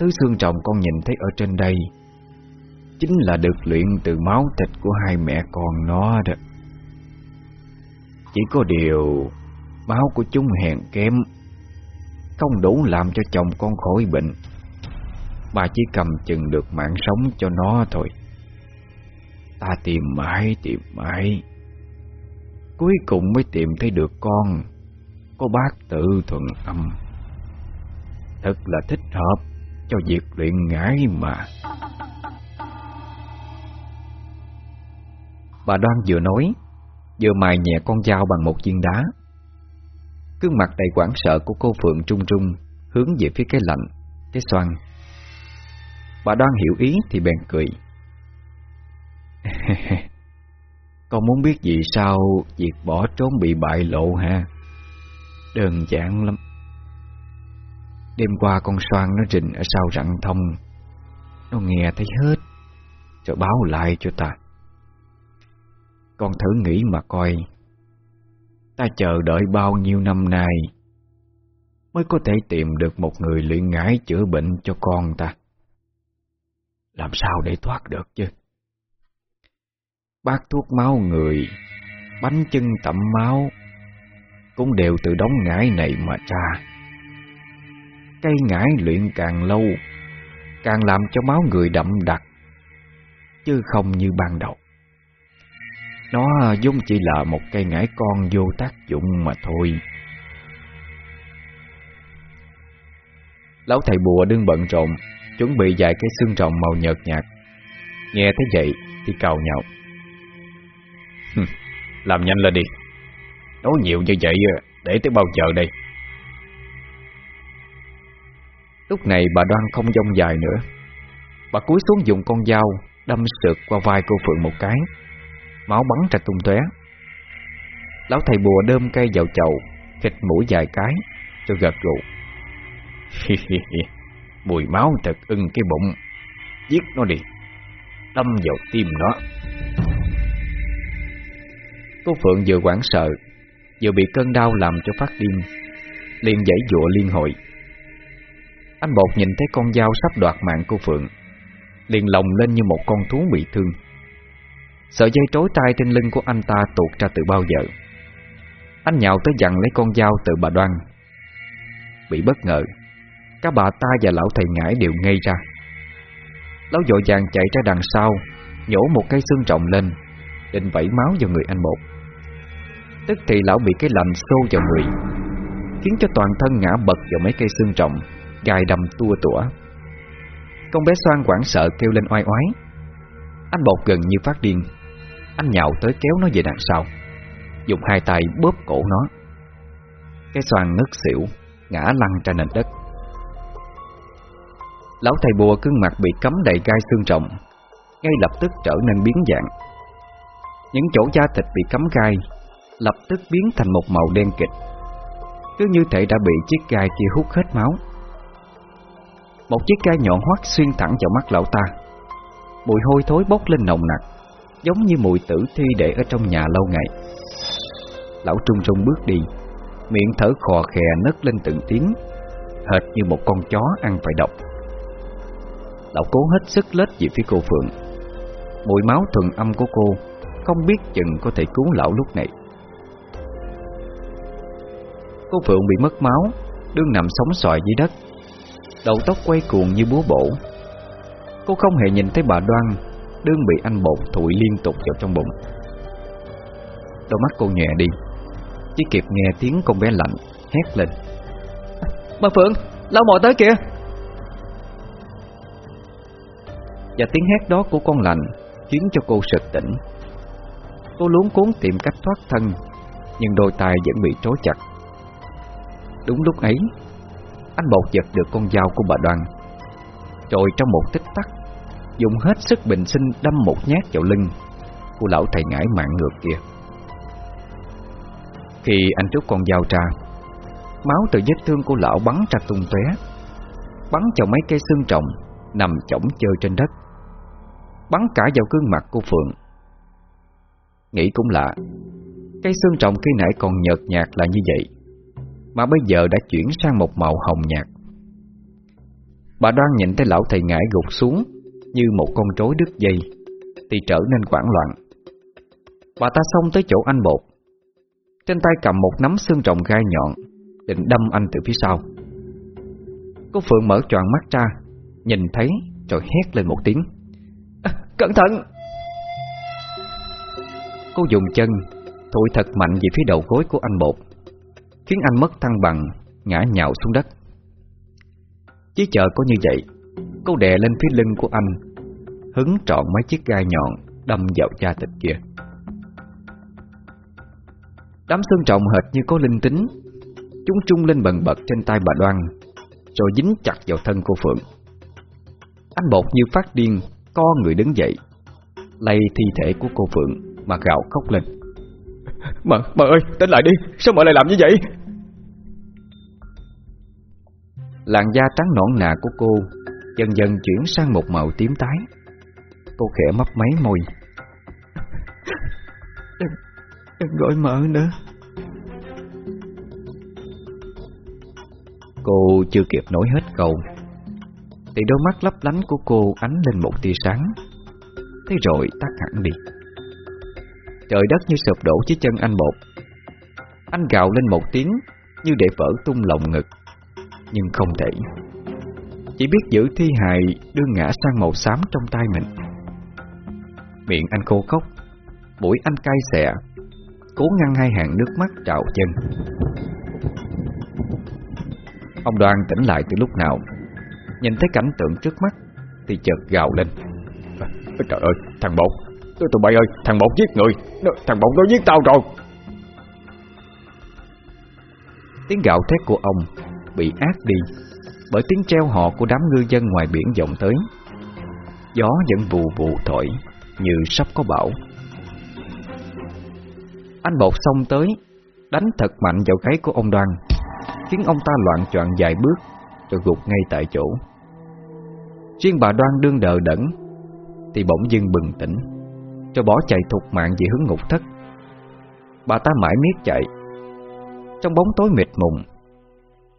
Thứ xương chồng con nhìn thấy ở trên đây, Chính là được luyện từ máu thịt của hai mẹ con nó đó. Chỉ có điều, Máu của chúng hèn kém, Không đủ làm cho chồng con khỏi bệnh. Bà chỉ cầm chừng được mạng sống cho nó thôi. Ta tìm mãi tìm mãi. Cuối cùng mới tìm thấy được con, Có bác tự thuần âm. Thật là thích hợp. Cho việc luyện ngải mà. Bà đoan vừa nói, Vừa mài nhẹ con dao bằng một viên đá. Cương mặt đầy quảng sợ của cô Phượng trung trung Hướng về phía cái lạnh, Cái xoan. Bà đoan hiểu ý thì bèn cười. cười [LAUGHS] Con muốn biết vì sao Việc bỏ trốn bị bại lộ ha Đơn giản lắm. Đêm qua con xoan nó rình ở sau rặng thông. Nó nghe thấy hết. Rồi báo lại cho ta. Con thử nghĩ mà coi. Ta chờ đợi bao nhiêu năm nay Mới có thể tìm được một người luyện ngải chữa bệnh cho con ta? Làm sao để thoát được chứ? Bát thuốc máu người, Bánh chân tẩm máu Cũng đều từ đóng ngải này mà ra. Cây ngải luyện càng lâu, Càng làm cho máu người đậm đặc, Chứ không như ban đầu. Nó giống chỉ là một cây ngải con vô tác dụng mà thôi. Lão thầy bùa đương bận rộn, Chuẩn bị vài cái xương rồng màu nhợt nhạt. Nghe thấy vậy thì cào nhậu. Làm nhanh lên đi. Nói nhiều như vậy để tới bao giờ đây? Lúc này bà đoan không dông dài nữa. Bà cúi xuống dùng con dao, Đâm sượt qua vai cô Phượng một cái. Máu bắn ra tung tóe. Lão thầy bùa đơm cây vào chậu Khịch mũi dài cái, Rồi gật gù. Mùi máu thật ưng cái bụng. Giết nó đi. Đâm vào tim nó. Cô Phượng vừa quảng sợ, Vừa bị cơn đau làm cho phát điên, liền dãy dụa liên hội anh bột nhìn thấy con dao sắp đoạt mạng cô Phượng. Liền lồng lên như một con thú bị thương. Sợi dây trối tay trên lưng của anh ta tuột ra từ bao giờ. Anh nhào tới dặn lấy con dao từ bà đoan. Bị bất ngờ, Cả bà ta và lão thầy ngải đều ngây ra. Lão dội vàng chạy ra đằng sau, Nhổ một cây xương trọng lên, Định vẩy máu vào người anh Bột. Tức thì lão bị cái lạnh xô vào người, Khiến cho toàn thân ngã bật vào mấy cây xương trọng Gài đầm tua tủa. Con bé xoan quảng sợ kêu lên oai oái. Anh bột gần như phát điên. Anh nhào tới kéo nó về đằng sau. Dùng hai tay bóp cổ nó. Cái xoan ngất xỉu, Ngã lăn ra nền đất. Lão thầy bùa cương mặt bị cấm đầy gai xương rộng. Ngay lập tức trở nên biến dạng. Những chỗ da thịt bị cấm gai Lập tức biến thành một màu đen kịch. Cứ như thể đã bị chiếc gai kia hút hết máu. Một chiếc gai nhọn hoắt xuyên thẳng vào mắt lão ta. Mùi hôi thối bốc lên nồng nặc, Giống như mùi tử thi để ở trong nhà lâu ngày. Lão trung trung bước đi, Miệng thở khò khè nấc lên từng tiếng, Hệt như một con chó ăn phải độc. Lão cố hết sức lết về phía cô Phượng. Mùi máu thuần âm của cô Không biết chừng có thể cứu lão lúc này. Cô Phượng bị mất máu, Đương nằm sóng xoài dưới đất. Đầu tóc quay cuồng như búa bổ. Cô không hề nhìn thấy bà Đoan Đương bị anh bột thụi liên tục vào trong bụng. Đôi mắt cô nhẹ đi Chỉ kịp nghe tiếng con bé lạnh Hét lên. Bà Phượng, lão mò tới kìa. Và tiếng hét đó của con lạnh Khiến cho cô sực tỉnh. Cô luống cuốn tìm cách thoát thân Nhưng đôi tay vẫn bị trói chặt. Đúng lúc ấy anh bột giật được con dao của bà Đoan Rồi trong một tích tắc, Dùng hết sức bình sinh đâm một nhát vào lưng Của lão thầy ngải mạng ngược kia. Khi anh rút con dao ra, Máu từ vết thương của lão bắn ra tung tóe, Bắn vào mấy cây xương trọng Nằm chỏng chơi trên đất, Bắn cả vào gương mặt của Phượng. Nghĩ cũng lạ, Cây xương trọng khi nãy còn nhợt nhạt là như vậy. Mà bây giờ đã chuyển sang một màu hồng nhạt. Bà đoan nhìn thấy lão thầy ngải gục xuống Như một con rối đứt dây Thì trở nên hoảng loạn. Bà ta xông tới chỗ anh bột. Trên tay cầm một nắm xương rồng gai nhọn Định đâm anh từ phía sau. Cô Phượng mở tròn mắt ra Nhìn thấy rồi hét lên một tiếng. À, Cẩn thận! Cô dùng chân Thụi thật mạnh về phía đầu gối của anh bột. Khiến anh mất thăng bằng Ngã nhào xuống đất. Chỉ chờ có như vậy Cô đè lên phía lưng của anh Hứng trọn mấy chiếc gai nhọn Đâm vào da thịt kia. Đám xương trọng hệt như có linh tính Chúng trung lên bần bật trên tay bà Đoan Rồi dính chặt vào thân cô Phượng. Anh bột như phát điên Co người đứng dậy Lay thi thể của cô Phượng Mà gạo khóc lên. Mợ, mợ ơi, tỉnh lại đi Sao mợ lại làm như vậy? Làn da trắng nõn nà của cô Dần dần chuyển sang một màu tím tái. Cô khẽ mấp máy môi. [LAUGHS] Đừng, đừng gọi mợ nữa. Cô chưa kịp nói hết câu. Thì đôi mắt lấp lánh của cô ánh lên một tia sáng. Thế rồi tắt hẳn đi. Trời đất như sụp đổ dưới chân anh bột. Anh gào lên một tiếng Như để vỡ tung lồng ngực nhưng không thể. Chỉ biết giữ thi hài đưa ngã sang màu xám trong tay mình. Miệng anh khô khóc Mũi anh cay xè Cố ngăn hai hàng nước mắt trào chân. Ông Đoan tỉnh lại từ lúc nào Nhìn thấy cảnh tượng trước mắt Thì chợt gào lên. Trời ơi, thằng Bột Tụi bay ơi, thằng Bột giết người Thằng Bột nó giết tao rồi. Tiếng gạo thét của ông Bị ác đi, Bởi tiếng treo hò của đám ngư dân ngoài biển vọng tới. Gió vẫn vù vù thổi, Như sắp có bão. Anh bột xông tới, Đánh thật mạnh vào gáy của ông Đoan, Khiến ông ta loạn choạng vài bước, Rồi gục ngay tại chỗ. Riêng bà Đoan đương đờ đẫn, Thì bỗng dưng bừng tỉnh, Rồi bỏ chạy thục mạng về hướng ngục thất. Bà ta mãi miết chạy, Trong bóng tối mịt mùng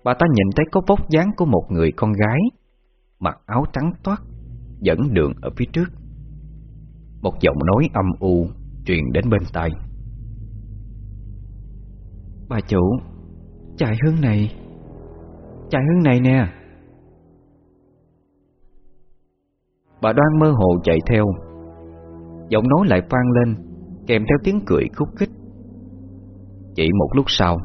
Bà ta nhìn thấy có vóc dáng của một người con gái Mặc áo trắng toát Dẫn đường ở phía trước. Một giọng nói âm u Truyền đến bên tai. Bà chủ Chạy hướng này Chạy hướng này nè. Bà đoan mơ hồ chạy theo. Giọng nói lại vang lên Kèm theo tiếng cười khúc khích. Chỉ một lúc sau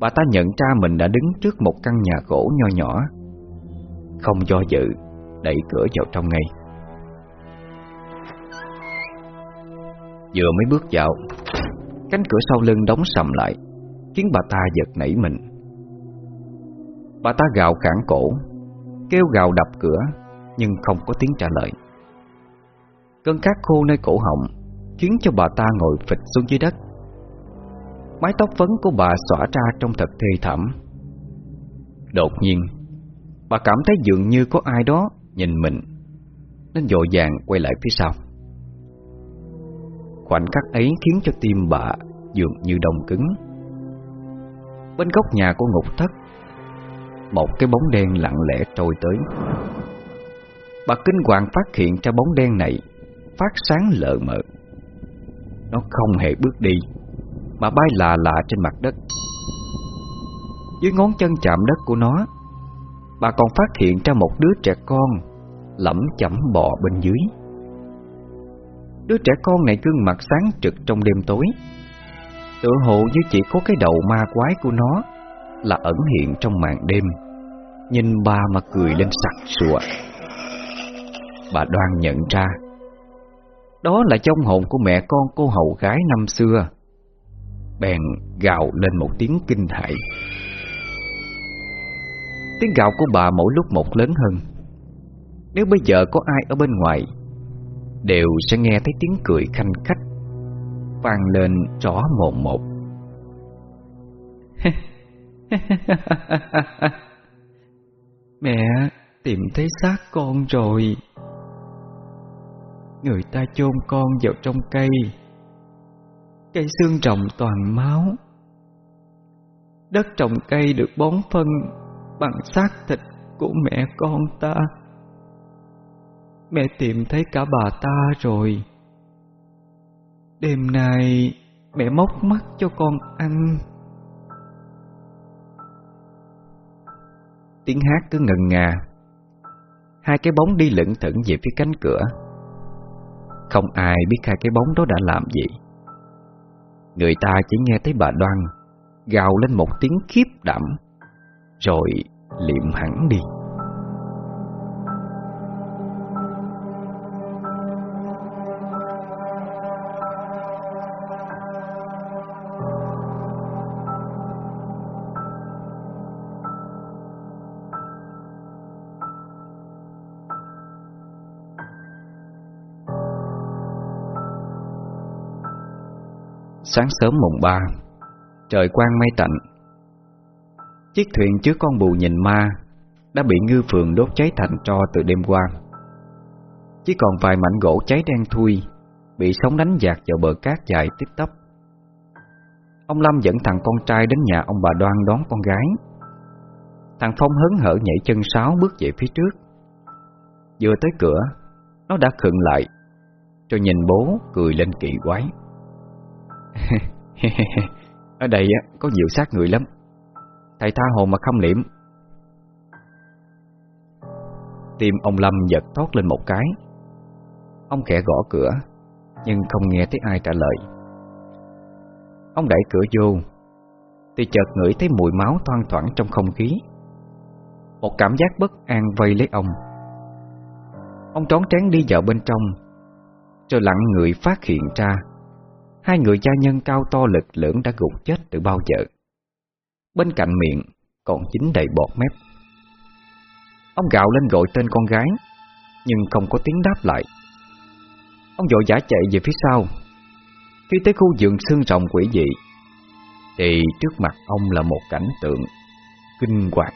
Bà ta nhận ra mình đã đứng trước một căn nhà gỗ nho nhỏ. Không do dự, Đẩy cửa vào trong ngay. Vừa mới bước vào, Cánh cửa sau lưng đóng sầm lại, Khiến bà ta giật nảy mình. Bà ta gào cản cổ, Kêu gào đập cửa, Nhưng không có tiếng trả lời. Cơn khát khô nơi cổ họng Khiến cho bà ta ngồi phịch xuống dưới đất. Mái tóc vấn của bà xõa ra trong thật thê thảm. Đột nhiên, Bà cảm thấy dường như có ai đó Nhìn mình, Nên dội vàng quay lại phía sau. Khoảnh khắc ấy khiến cho tim bà Dường như đông cứng. Bên góc nhà của ngục thất, Một cái bóng đen lặng lẽ trôi tới. Bà kinh hoàng phát hiện ra bóng đen này Phát sáng lờ mờ. Nó không hề bước đi. Mà bay lạ lạ trên mặt đất. Dưới ngón chân chạm đất của nó, Bà còn phát hiện ra một đứa trẻ con Lẩm chẩm bò bên dưới. Đứa trẻ con này gương mặt sáng trực trong đêm tối, Tựa hồ như chỉ có cái đầu ma quái của nó Là ẩn hiện trong màn đêm. Nhìn bà mà cười lên sặc sụa. Bà đoan nhận ra, Đó là trong hồn của mẹ con cô hậu gái năm xưa. Bèn gào lên một tiếng kinh hãi. Tiếng gào của bà mỗi lúc một lớn hơn. Nếu bây giờ có ai ở bên ngoài, Đều sẽ nghe thấy tiếng cười khanh khách, vang lên rõ mồn một. [LAUGHS] Mẹ, tìm thấy xác con rồi. Người ta chôn con vào trong cây. Cây xương trồng toàn máu. Đất trồng cây được bón phân Bằng xác thịt của mẹ con ta. Mẹ tìm thấy cả bà ta rồi. Đêm nay mẹ móc mắt cho con ăn. Tiếng hát cứ ngần ngà. Hai cái bóng đi lững thững về phía cánh cửa. Không ai biết hai cái bóng đó đã làm gì. Người ta chỉ nghe thấy bà Đoan Gào lên một tiếng khiếp đảm, Rồi liệm hẳn đi. Sáng sớm mùng ba, Trời quang mây tạnh. Chiếc thuyền chứa con bù nhìn ma Đã bị ngư phường đốt cháy thành tro từ đêm qua. Chỉ còn vài mảnh gỗ cháy đen thui Bị sóng đánh dạt vào bờ cát dài tiếp tấp Ông Lâm dẫn thằng con trai đến nhà ông bà Đoan đón con gái. Thằng Phong hớn hở nhảy chân sáo bước về phía trước. Vừa tới cửa, Nó đã khựng lại, Rồi nhìn bố cười lên kỳ quái. [LAUGHS] Ở đây có nhiều xác người lắm. Thầy tha hồ mà không liễm Tim ông Lâm giật thoát lên một cái. Ông khẽ gõ cửa, Nhưng không nghe thấy ai trả lời. Ông đẩy cửa vô, Thì chợt ngửi thấy mùi máu thoang thoảng trong không khí. Một cảm giác bất an vây lấy ông. Ông trón trán đi vào bên trong, Rồi lặng người phát hiện ra Hai người gia nhân cao to lực lưỡng đã gục chết từ bao giờ. Bên cạnh miệng còn dính đầy bọt mép. Ông gạo lên gọi tên con gái, Nhưng không có tiếng đáp lại. Ông vội giả chạy về phía sau. Khi tới khu vườn xương rồng quỷ dị, Thì trước mặt ông là một cảnh tượng Kinh hoàng.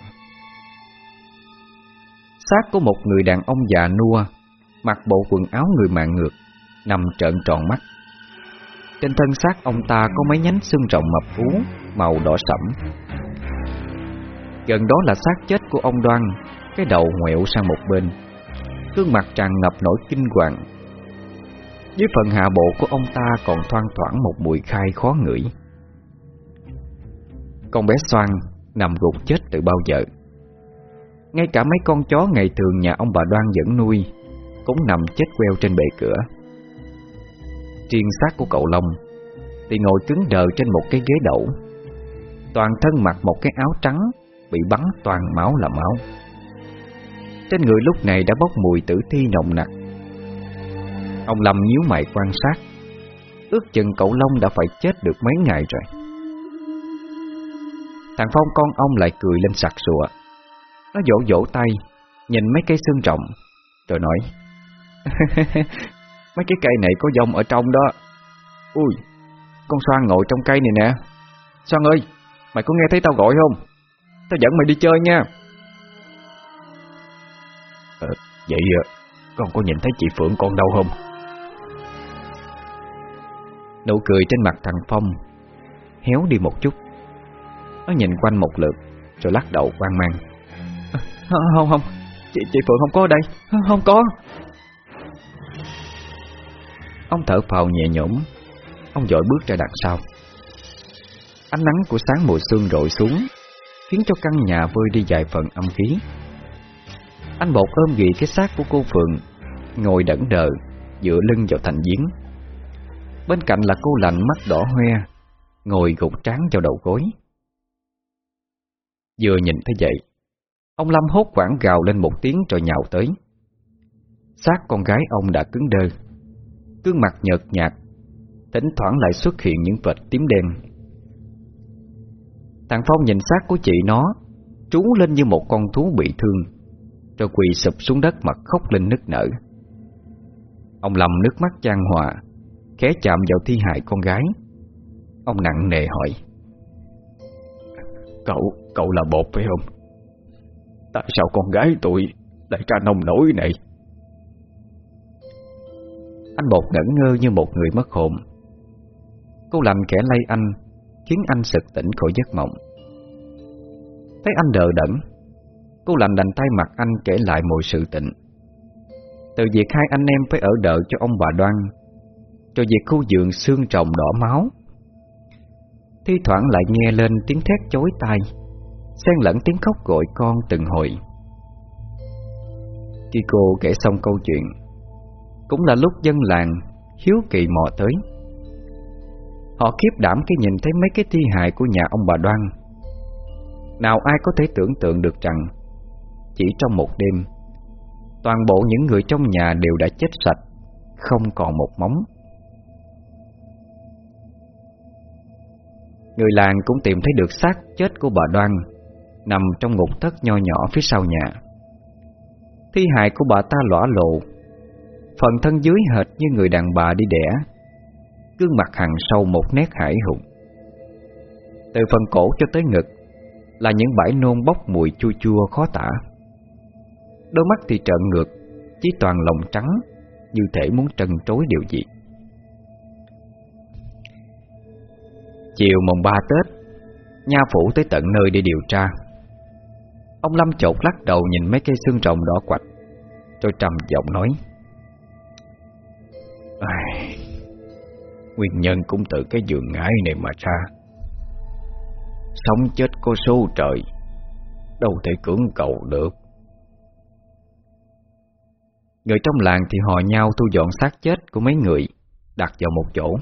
Xác của một người đàn ông già nua, Mặc bộ quần áo người mạng ngược, Nằm trợn tròn mắt trên thân xác ông ta có mấy nhánh xương rộng mập ú Màu đỏ sẫm. Gần đó là xác chết của ông Đoan, Cái đầu ngoẹo sang một bên. Gương mặt tràn ngập nỗi kinh hoàng. Dưới phần hạ bộ của ông ta còn thoang thoảng một mùi khai khó ngửi. Con bé Soan nằm gục chết từ bao giờ? Ngay cả mấy con chó ngày thường nhà ông bà Đoan vẫn nuôi Cũng nằm chết queo trên bệ cửa. Triền xác của cậu Long. Thì ngồi cứng đờ trên một cái ghế đậu. Toàn thân mặc một cái áo trắng, Bị bắn toàn máu là máu. Trên người lúc này đã bốc mùi tử thi nồng nặc. Ông Lâm nhíu mày quan sát. Ước chừng cậu Long đã phải chết được mấy ngày rồi. Thằng Phong con ông lại cười lên sặc sụa. Nó vỗ vỗ tay, Nhìn mấy cây xương rộng, Rồi nói [LAUGHS] Mấy cái cây này có dông ở trong đó. Ui Con Soan ngồi trong cây này nè. Soan ơi Mày có nghe thấy tao gọi không? Tao dẫn mày đi chơi nha. Ờ, Vậy ờ, Con có nhìn thấy chị Phượng con đâu không? Nụ cười trên mặt thằng Phong Héo đi một chút. Nó nhìn quanh một lượt Rồi lắc đầu quan mang. À, Không không chị, chị Phượng không có ở đây. Không có. Ông thở phào nhẹ nhõm. Ông dội bước ra đằng sau. Ánh nắng của sáng mùa xuân rội xuống, Khiến cho căn nhà vơi đi vài phần âm khí. Anh bột ôm ghì cái xác của cô Phượng, Ngồi đẩn đờ, Dựa lưng vào thành giếng. Bên cạnh là cô lạnh mắt đỏ hoe, Ngồi gục trán vào đầu gối. Vừa nhìn thấy vậy, Ông Lâm hốt quảng gào lên một tiếng rồi nhào tới. Xác con gái ông đã cứng đơ. Gương mặt nhợt nhạt Thỉnh thoảng lại xuất hiện những vệt tím đen Thằng Phong nhìn xác của chị nó Trú lên như một con thú bị thương Rồi quỳ sụp xuống đất mặt khóc lên nức nở Ông lầm nước mắt chan hòa Khé chạm vào thi hài con gái Ông nặng nề hỏi Cậu, cậu là bột phải không? Tại sao con gái tôi lại ra nông nổi này? Anh bột ngẩn ngơ như một người mất hồn. Cô làm kẻ lay anh, Khiến anh sực tỉnh khỏi giấc mộng. Thấy anh đờ đẫn, Cô làm đành tay mặt anh kể lại mọi sự tình. Từ việc hai anh em phải ở đợi cho ông bà Đoan, Cho việc khu giường xương trồng đỏ máu. Thi thoảng lại nghe lên tiếng thét chối tai, Xen lẫn tiếng khóc gọi con từng hồi. Khi cô kể xong câu chuyện cũng là lúc dân làng hiếu kỳ mò tới. Họ kiếp đảm khi nhìn thấy mấy cái thi hài của nhà ông bà Đoan. Nào ai có thể tưởng tượng được rằng, Chỉ trong một đêm, Toàn bộ những người trong nhà đều đã chết sạch, Không còn một móng. Người làng cũng tìm thấy được xác chết của bà Đoan Nằm trong ngục thất nho nhỏ phía sau nhà. Thi hài của bà ta lõa lộ Phần thân dưới hệt như người đàn bà đi đẻ. Gương mặt hằn sâu một nét hải hùng. Từ phần cổ cho tới ngực Là những bãi nôn bốc mùi chua chua khó tả. Đôi mắt thì trợn ngược, Chỉ toàn lòng trắng, Như thể muốn trần trối điều gì. Chiều mùng ba Tết, Nha phủ tới tận nơi để điều tra. Ông Lâm chột lắc đầu nhìn mấy cây xương rồng đỏ quạch, Rồi trầm giọng nói. Ai... Nguyên nhân cũng từ cái giường ngái này mà ra. Sống chết có số trời, Đâu thể cưỡng cầu được. Người trong làng thì hò nhau thu dọn xác chết của mấy người, Đặt vào một chỗ.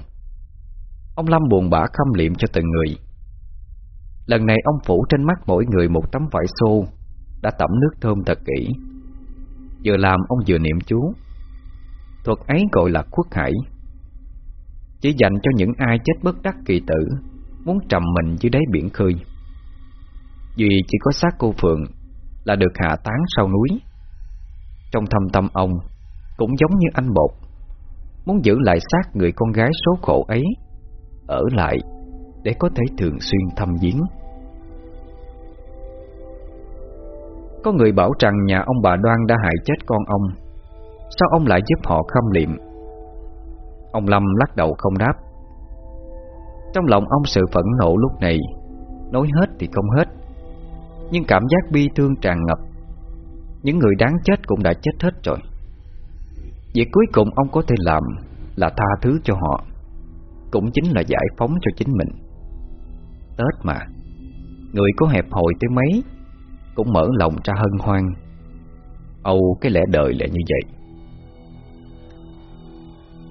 Ông Lâm buồn bã khâm liệm cho từng người. Lần này ông phủ trên mắt mỗi người một tấm vải xô, Đã tẩm nước thơm thật kỹ. Vừa làm ông vừa niệm chú. Thuật ấy gọi là khuất hải. Chỉ dành cho những ai chết bất đắc kỳ tử, Muốn trầm mình dưới đáy biển khơi. Duy chỉ có xác cô Phượng Là được hạ tán sau núi. Trong thâm tâm ông, Cũng giống như anh bột, Muốn giữ lại xác người con gái số khổ ấy, Ở lại Để có thể thường xuyên thăm viếng. Có người bảo rằng nhà ông bà Đoan đã hại chết con ông. Sao ông lại giúp họ khâm liệm? Ông Lâm lắc đầu không đáp. Trong lòng ông sự phẫn nộ lúc này, Nói hết thì không hết. Nhưng cảm giác bi thương tràn ngập. Những người đáng chết cũng đã chết hết rồi. Việc cuối cùng ông có thể làm Là tha thứ cho họ, Cũng chính là giải phóng cho chính mình. Tết mà, Người có hẹp hội tới mấy, Cũng mở lòng ra hân hoan. Âu, cái lẽ đời là như vậy.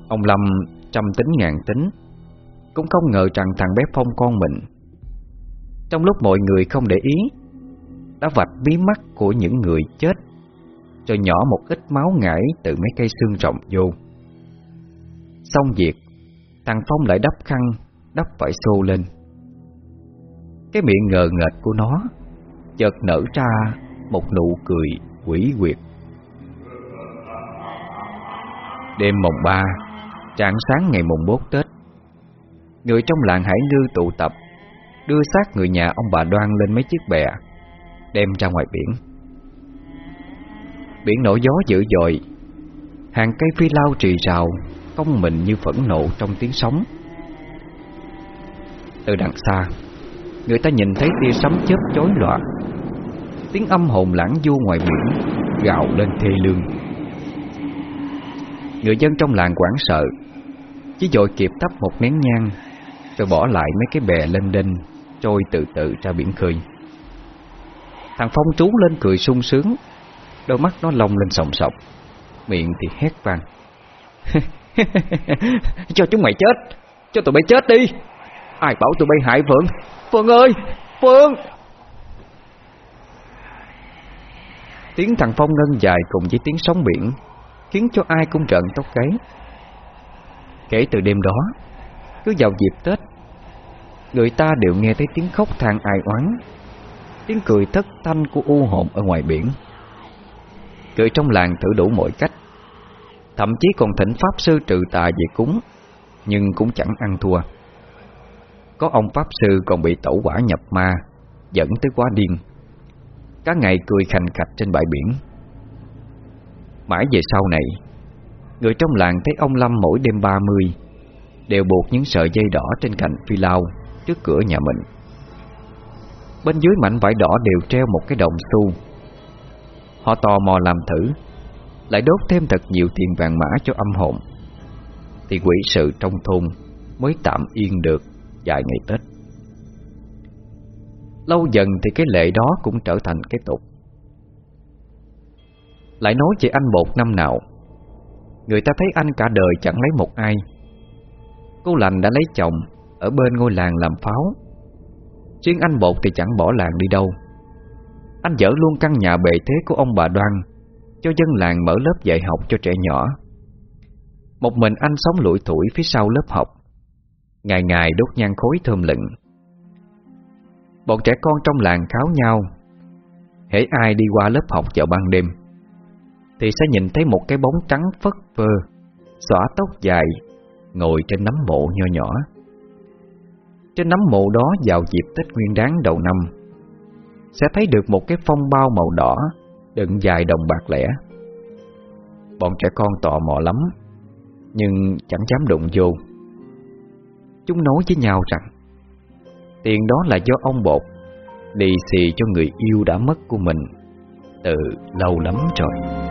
Ông Lâm trăm tính ngàn tính, Cũng không ngờ rằng thằng bé Phong con mình. Trong lúc mọi người không để ý, Đã vạch bí mắt của những người chết, Cho nhỏ một ít máu ngải từ mấy cây xương rộng vô. Xong việc, Thằng Phong lại đắp khăn, Đắp vải xô lên. Cái miệng ngờ nghệch của nó Chợt nở ra Một nụ cười quỷ quyệt. Đêm mồng ba Trạng sáng ngày mùng 4 Tết. Người trong làng Hải Lư tụ tập, Đưa xác người nhà ông bà Đoan lên mấy chiếc bè, Đem ra ngoài biển. Biển nổi gió dữ dội, Hàng cây phi lao trì rào công mình như phẫn nộ trong tiếng sóng Từ đằng xa, Người ta nhìn thấy tia sấm chớp chối loạn Tiếng âm hồn lãng du ngoài biển Gạo lên thê lương. Người dân trong làng quảng sợ. Chỉ dội kịp thắp một nén nhang, Rồi bỏ lại mấy cái bè lên đinh Trôi từ từ ra biển khơi. Thằng Phong trú lên cười sung sướng, Đôi mắt nó lông lên sòng sọc, Miệng thì hét vang. [LAUGHS] Cho chúng mày chết, Cho tụi bay chết đi. Ai bảo tụi bay hại Phượng? Phượng ơi, Phượng! Tiếng thằng Phong ngân dài cùng với tiếng sóng biển Khiến cho ai cũng trợn tóc gáy. Kể từ đêm đó, Cứ vào dịp Tết, Người ta đều nghe thấy tiếng khóc than ai oán, Tiếng cười thất thanh của u hồn ở ngoài biển. Cười trong làng thử đủ mọi cách, Thậm chí còn thỉnh Pháp Sư trừ tà về cúng, Nhưng cũng chẳng ăn thua. Có ông Pháp Sư còn bị tẩu quả nhập ma, Dẫn tới quá điên. Cả ngày cười khành khạch trên bãi biển. Mãi về sau này. Người trong làng thấy ông Lâm mỗi đêm 30 Đều buộc những sợi dây đỏ trên cạnh phi lao Trước cửa nhà mình. Bên dưới mảnh vải đỏ đều treo một cái đồng xu. Họ tò mò làm thử, Lại đốt thêm thật nhiều tiền vàng mã cho âm hồn. Thì quỷ sự trong thôn Mới tạm yên được vài ngày Tết. Lâu dần thì cái lệ đó cũng trở thành cái tục. Lại nói về anh một năm nào. Người ta thấy anh cả đời chẳng lấy một ai. Cô lành đã lấy chồng, Ở bên ngôi làng làm pháo. Riêng anh bột thì chẳng bỏ làng đi đâu. Anh dỡ luôn căn nhà bề thế của ông bà Đoan, Cho dân làng mở lớp dạy học cho trẻ nhỏ. Một mình anh sống lủi thủi phía sau lớp học. Ngày ngày đốt nhang khối thơm lựng. Bọn trẻ con trong làng kháo nhau. Hễ ai đi qua lớp học vào ban đêm thì sẽ nhìn thấy một cái bóng trắng phất phơ, Xõa tóc dài, Ngồi trên nấm mộ nho nhỏ. Trên nấm mộ đó vào dịp Tết Nguyên đáng đầu năm, Sẽ thấy được một cái phong bao màu đỏ Đựng dài đồng bạc lẻ. Bọn trẻ con tò mò lắm, Nhưng chẳng dám đụng vô. Chúng nói với nhau rằng, Tiền đó là do ông bột, Lì xì cho người yêu đã mất của mình, Từ lâu lắm rồi.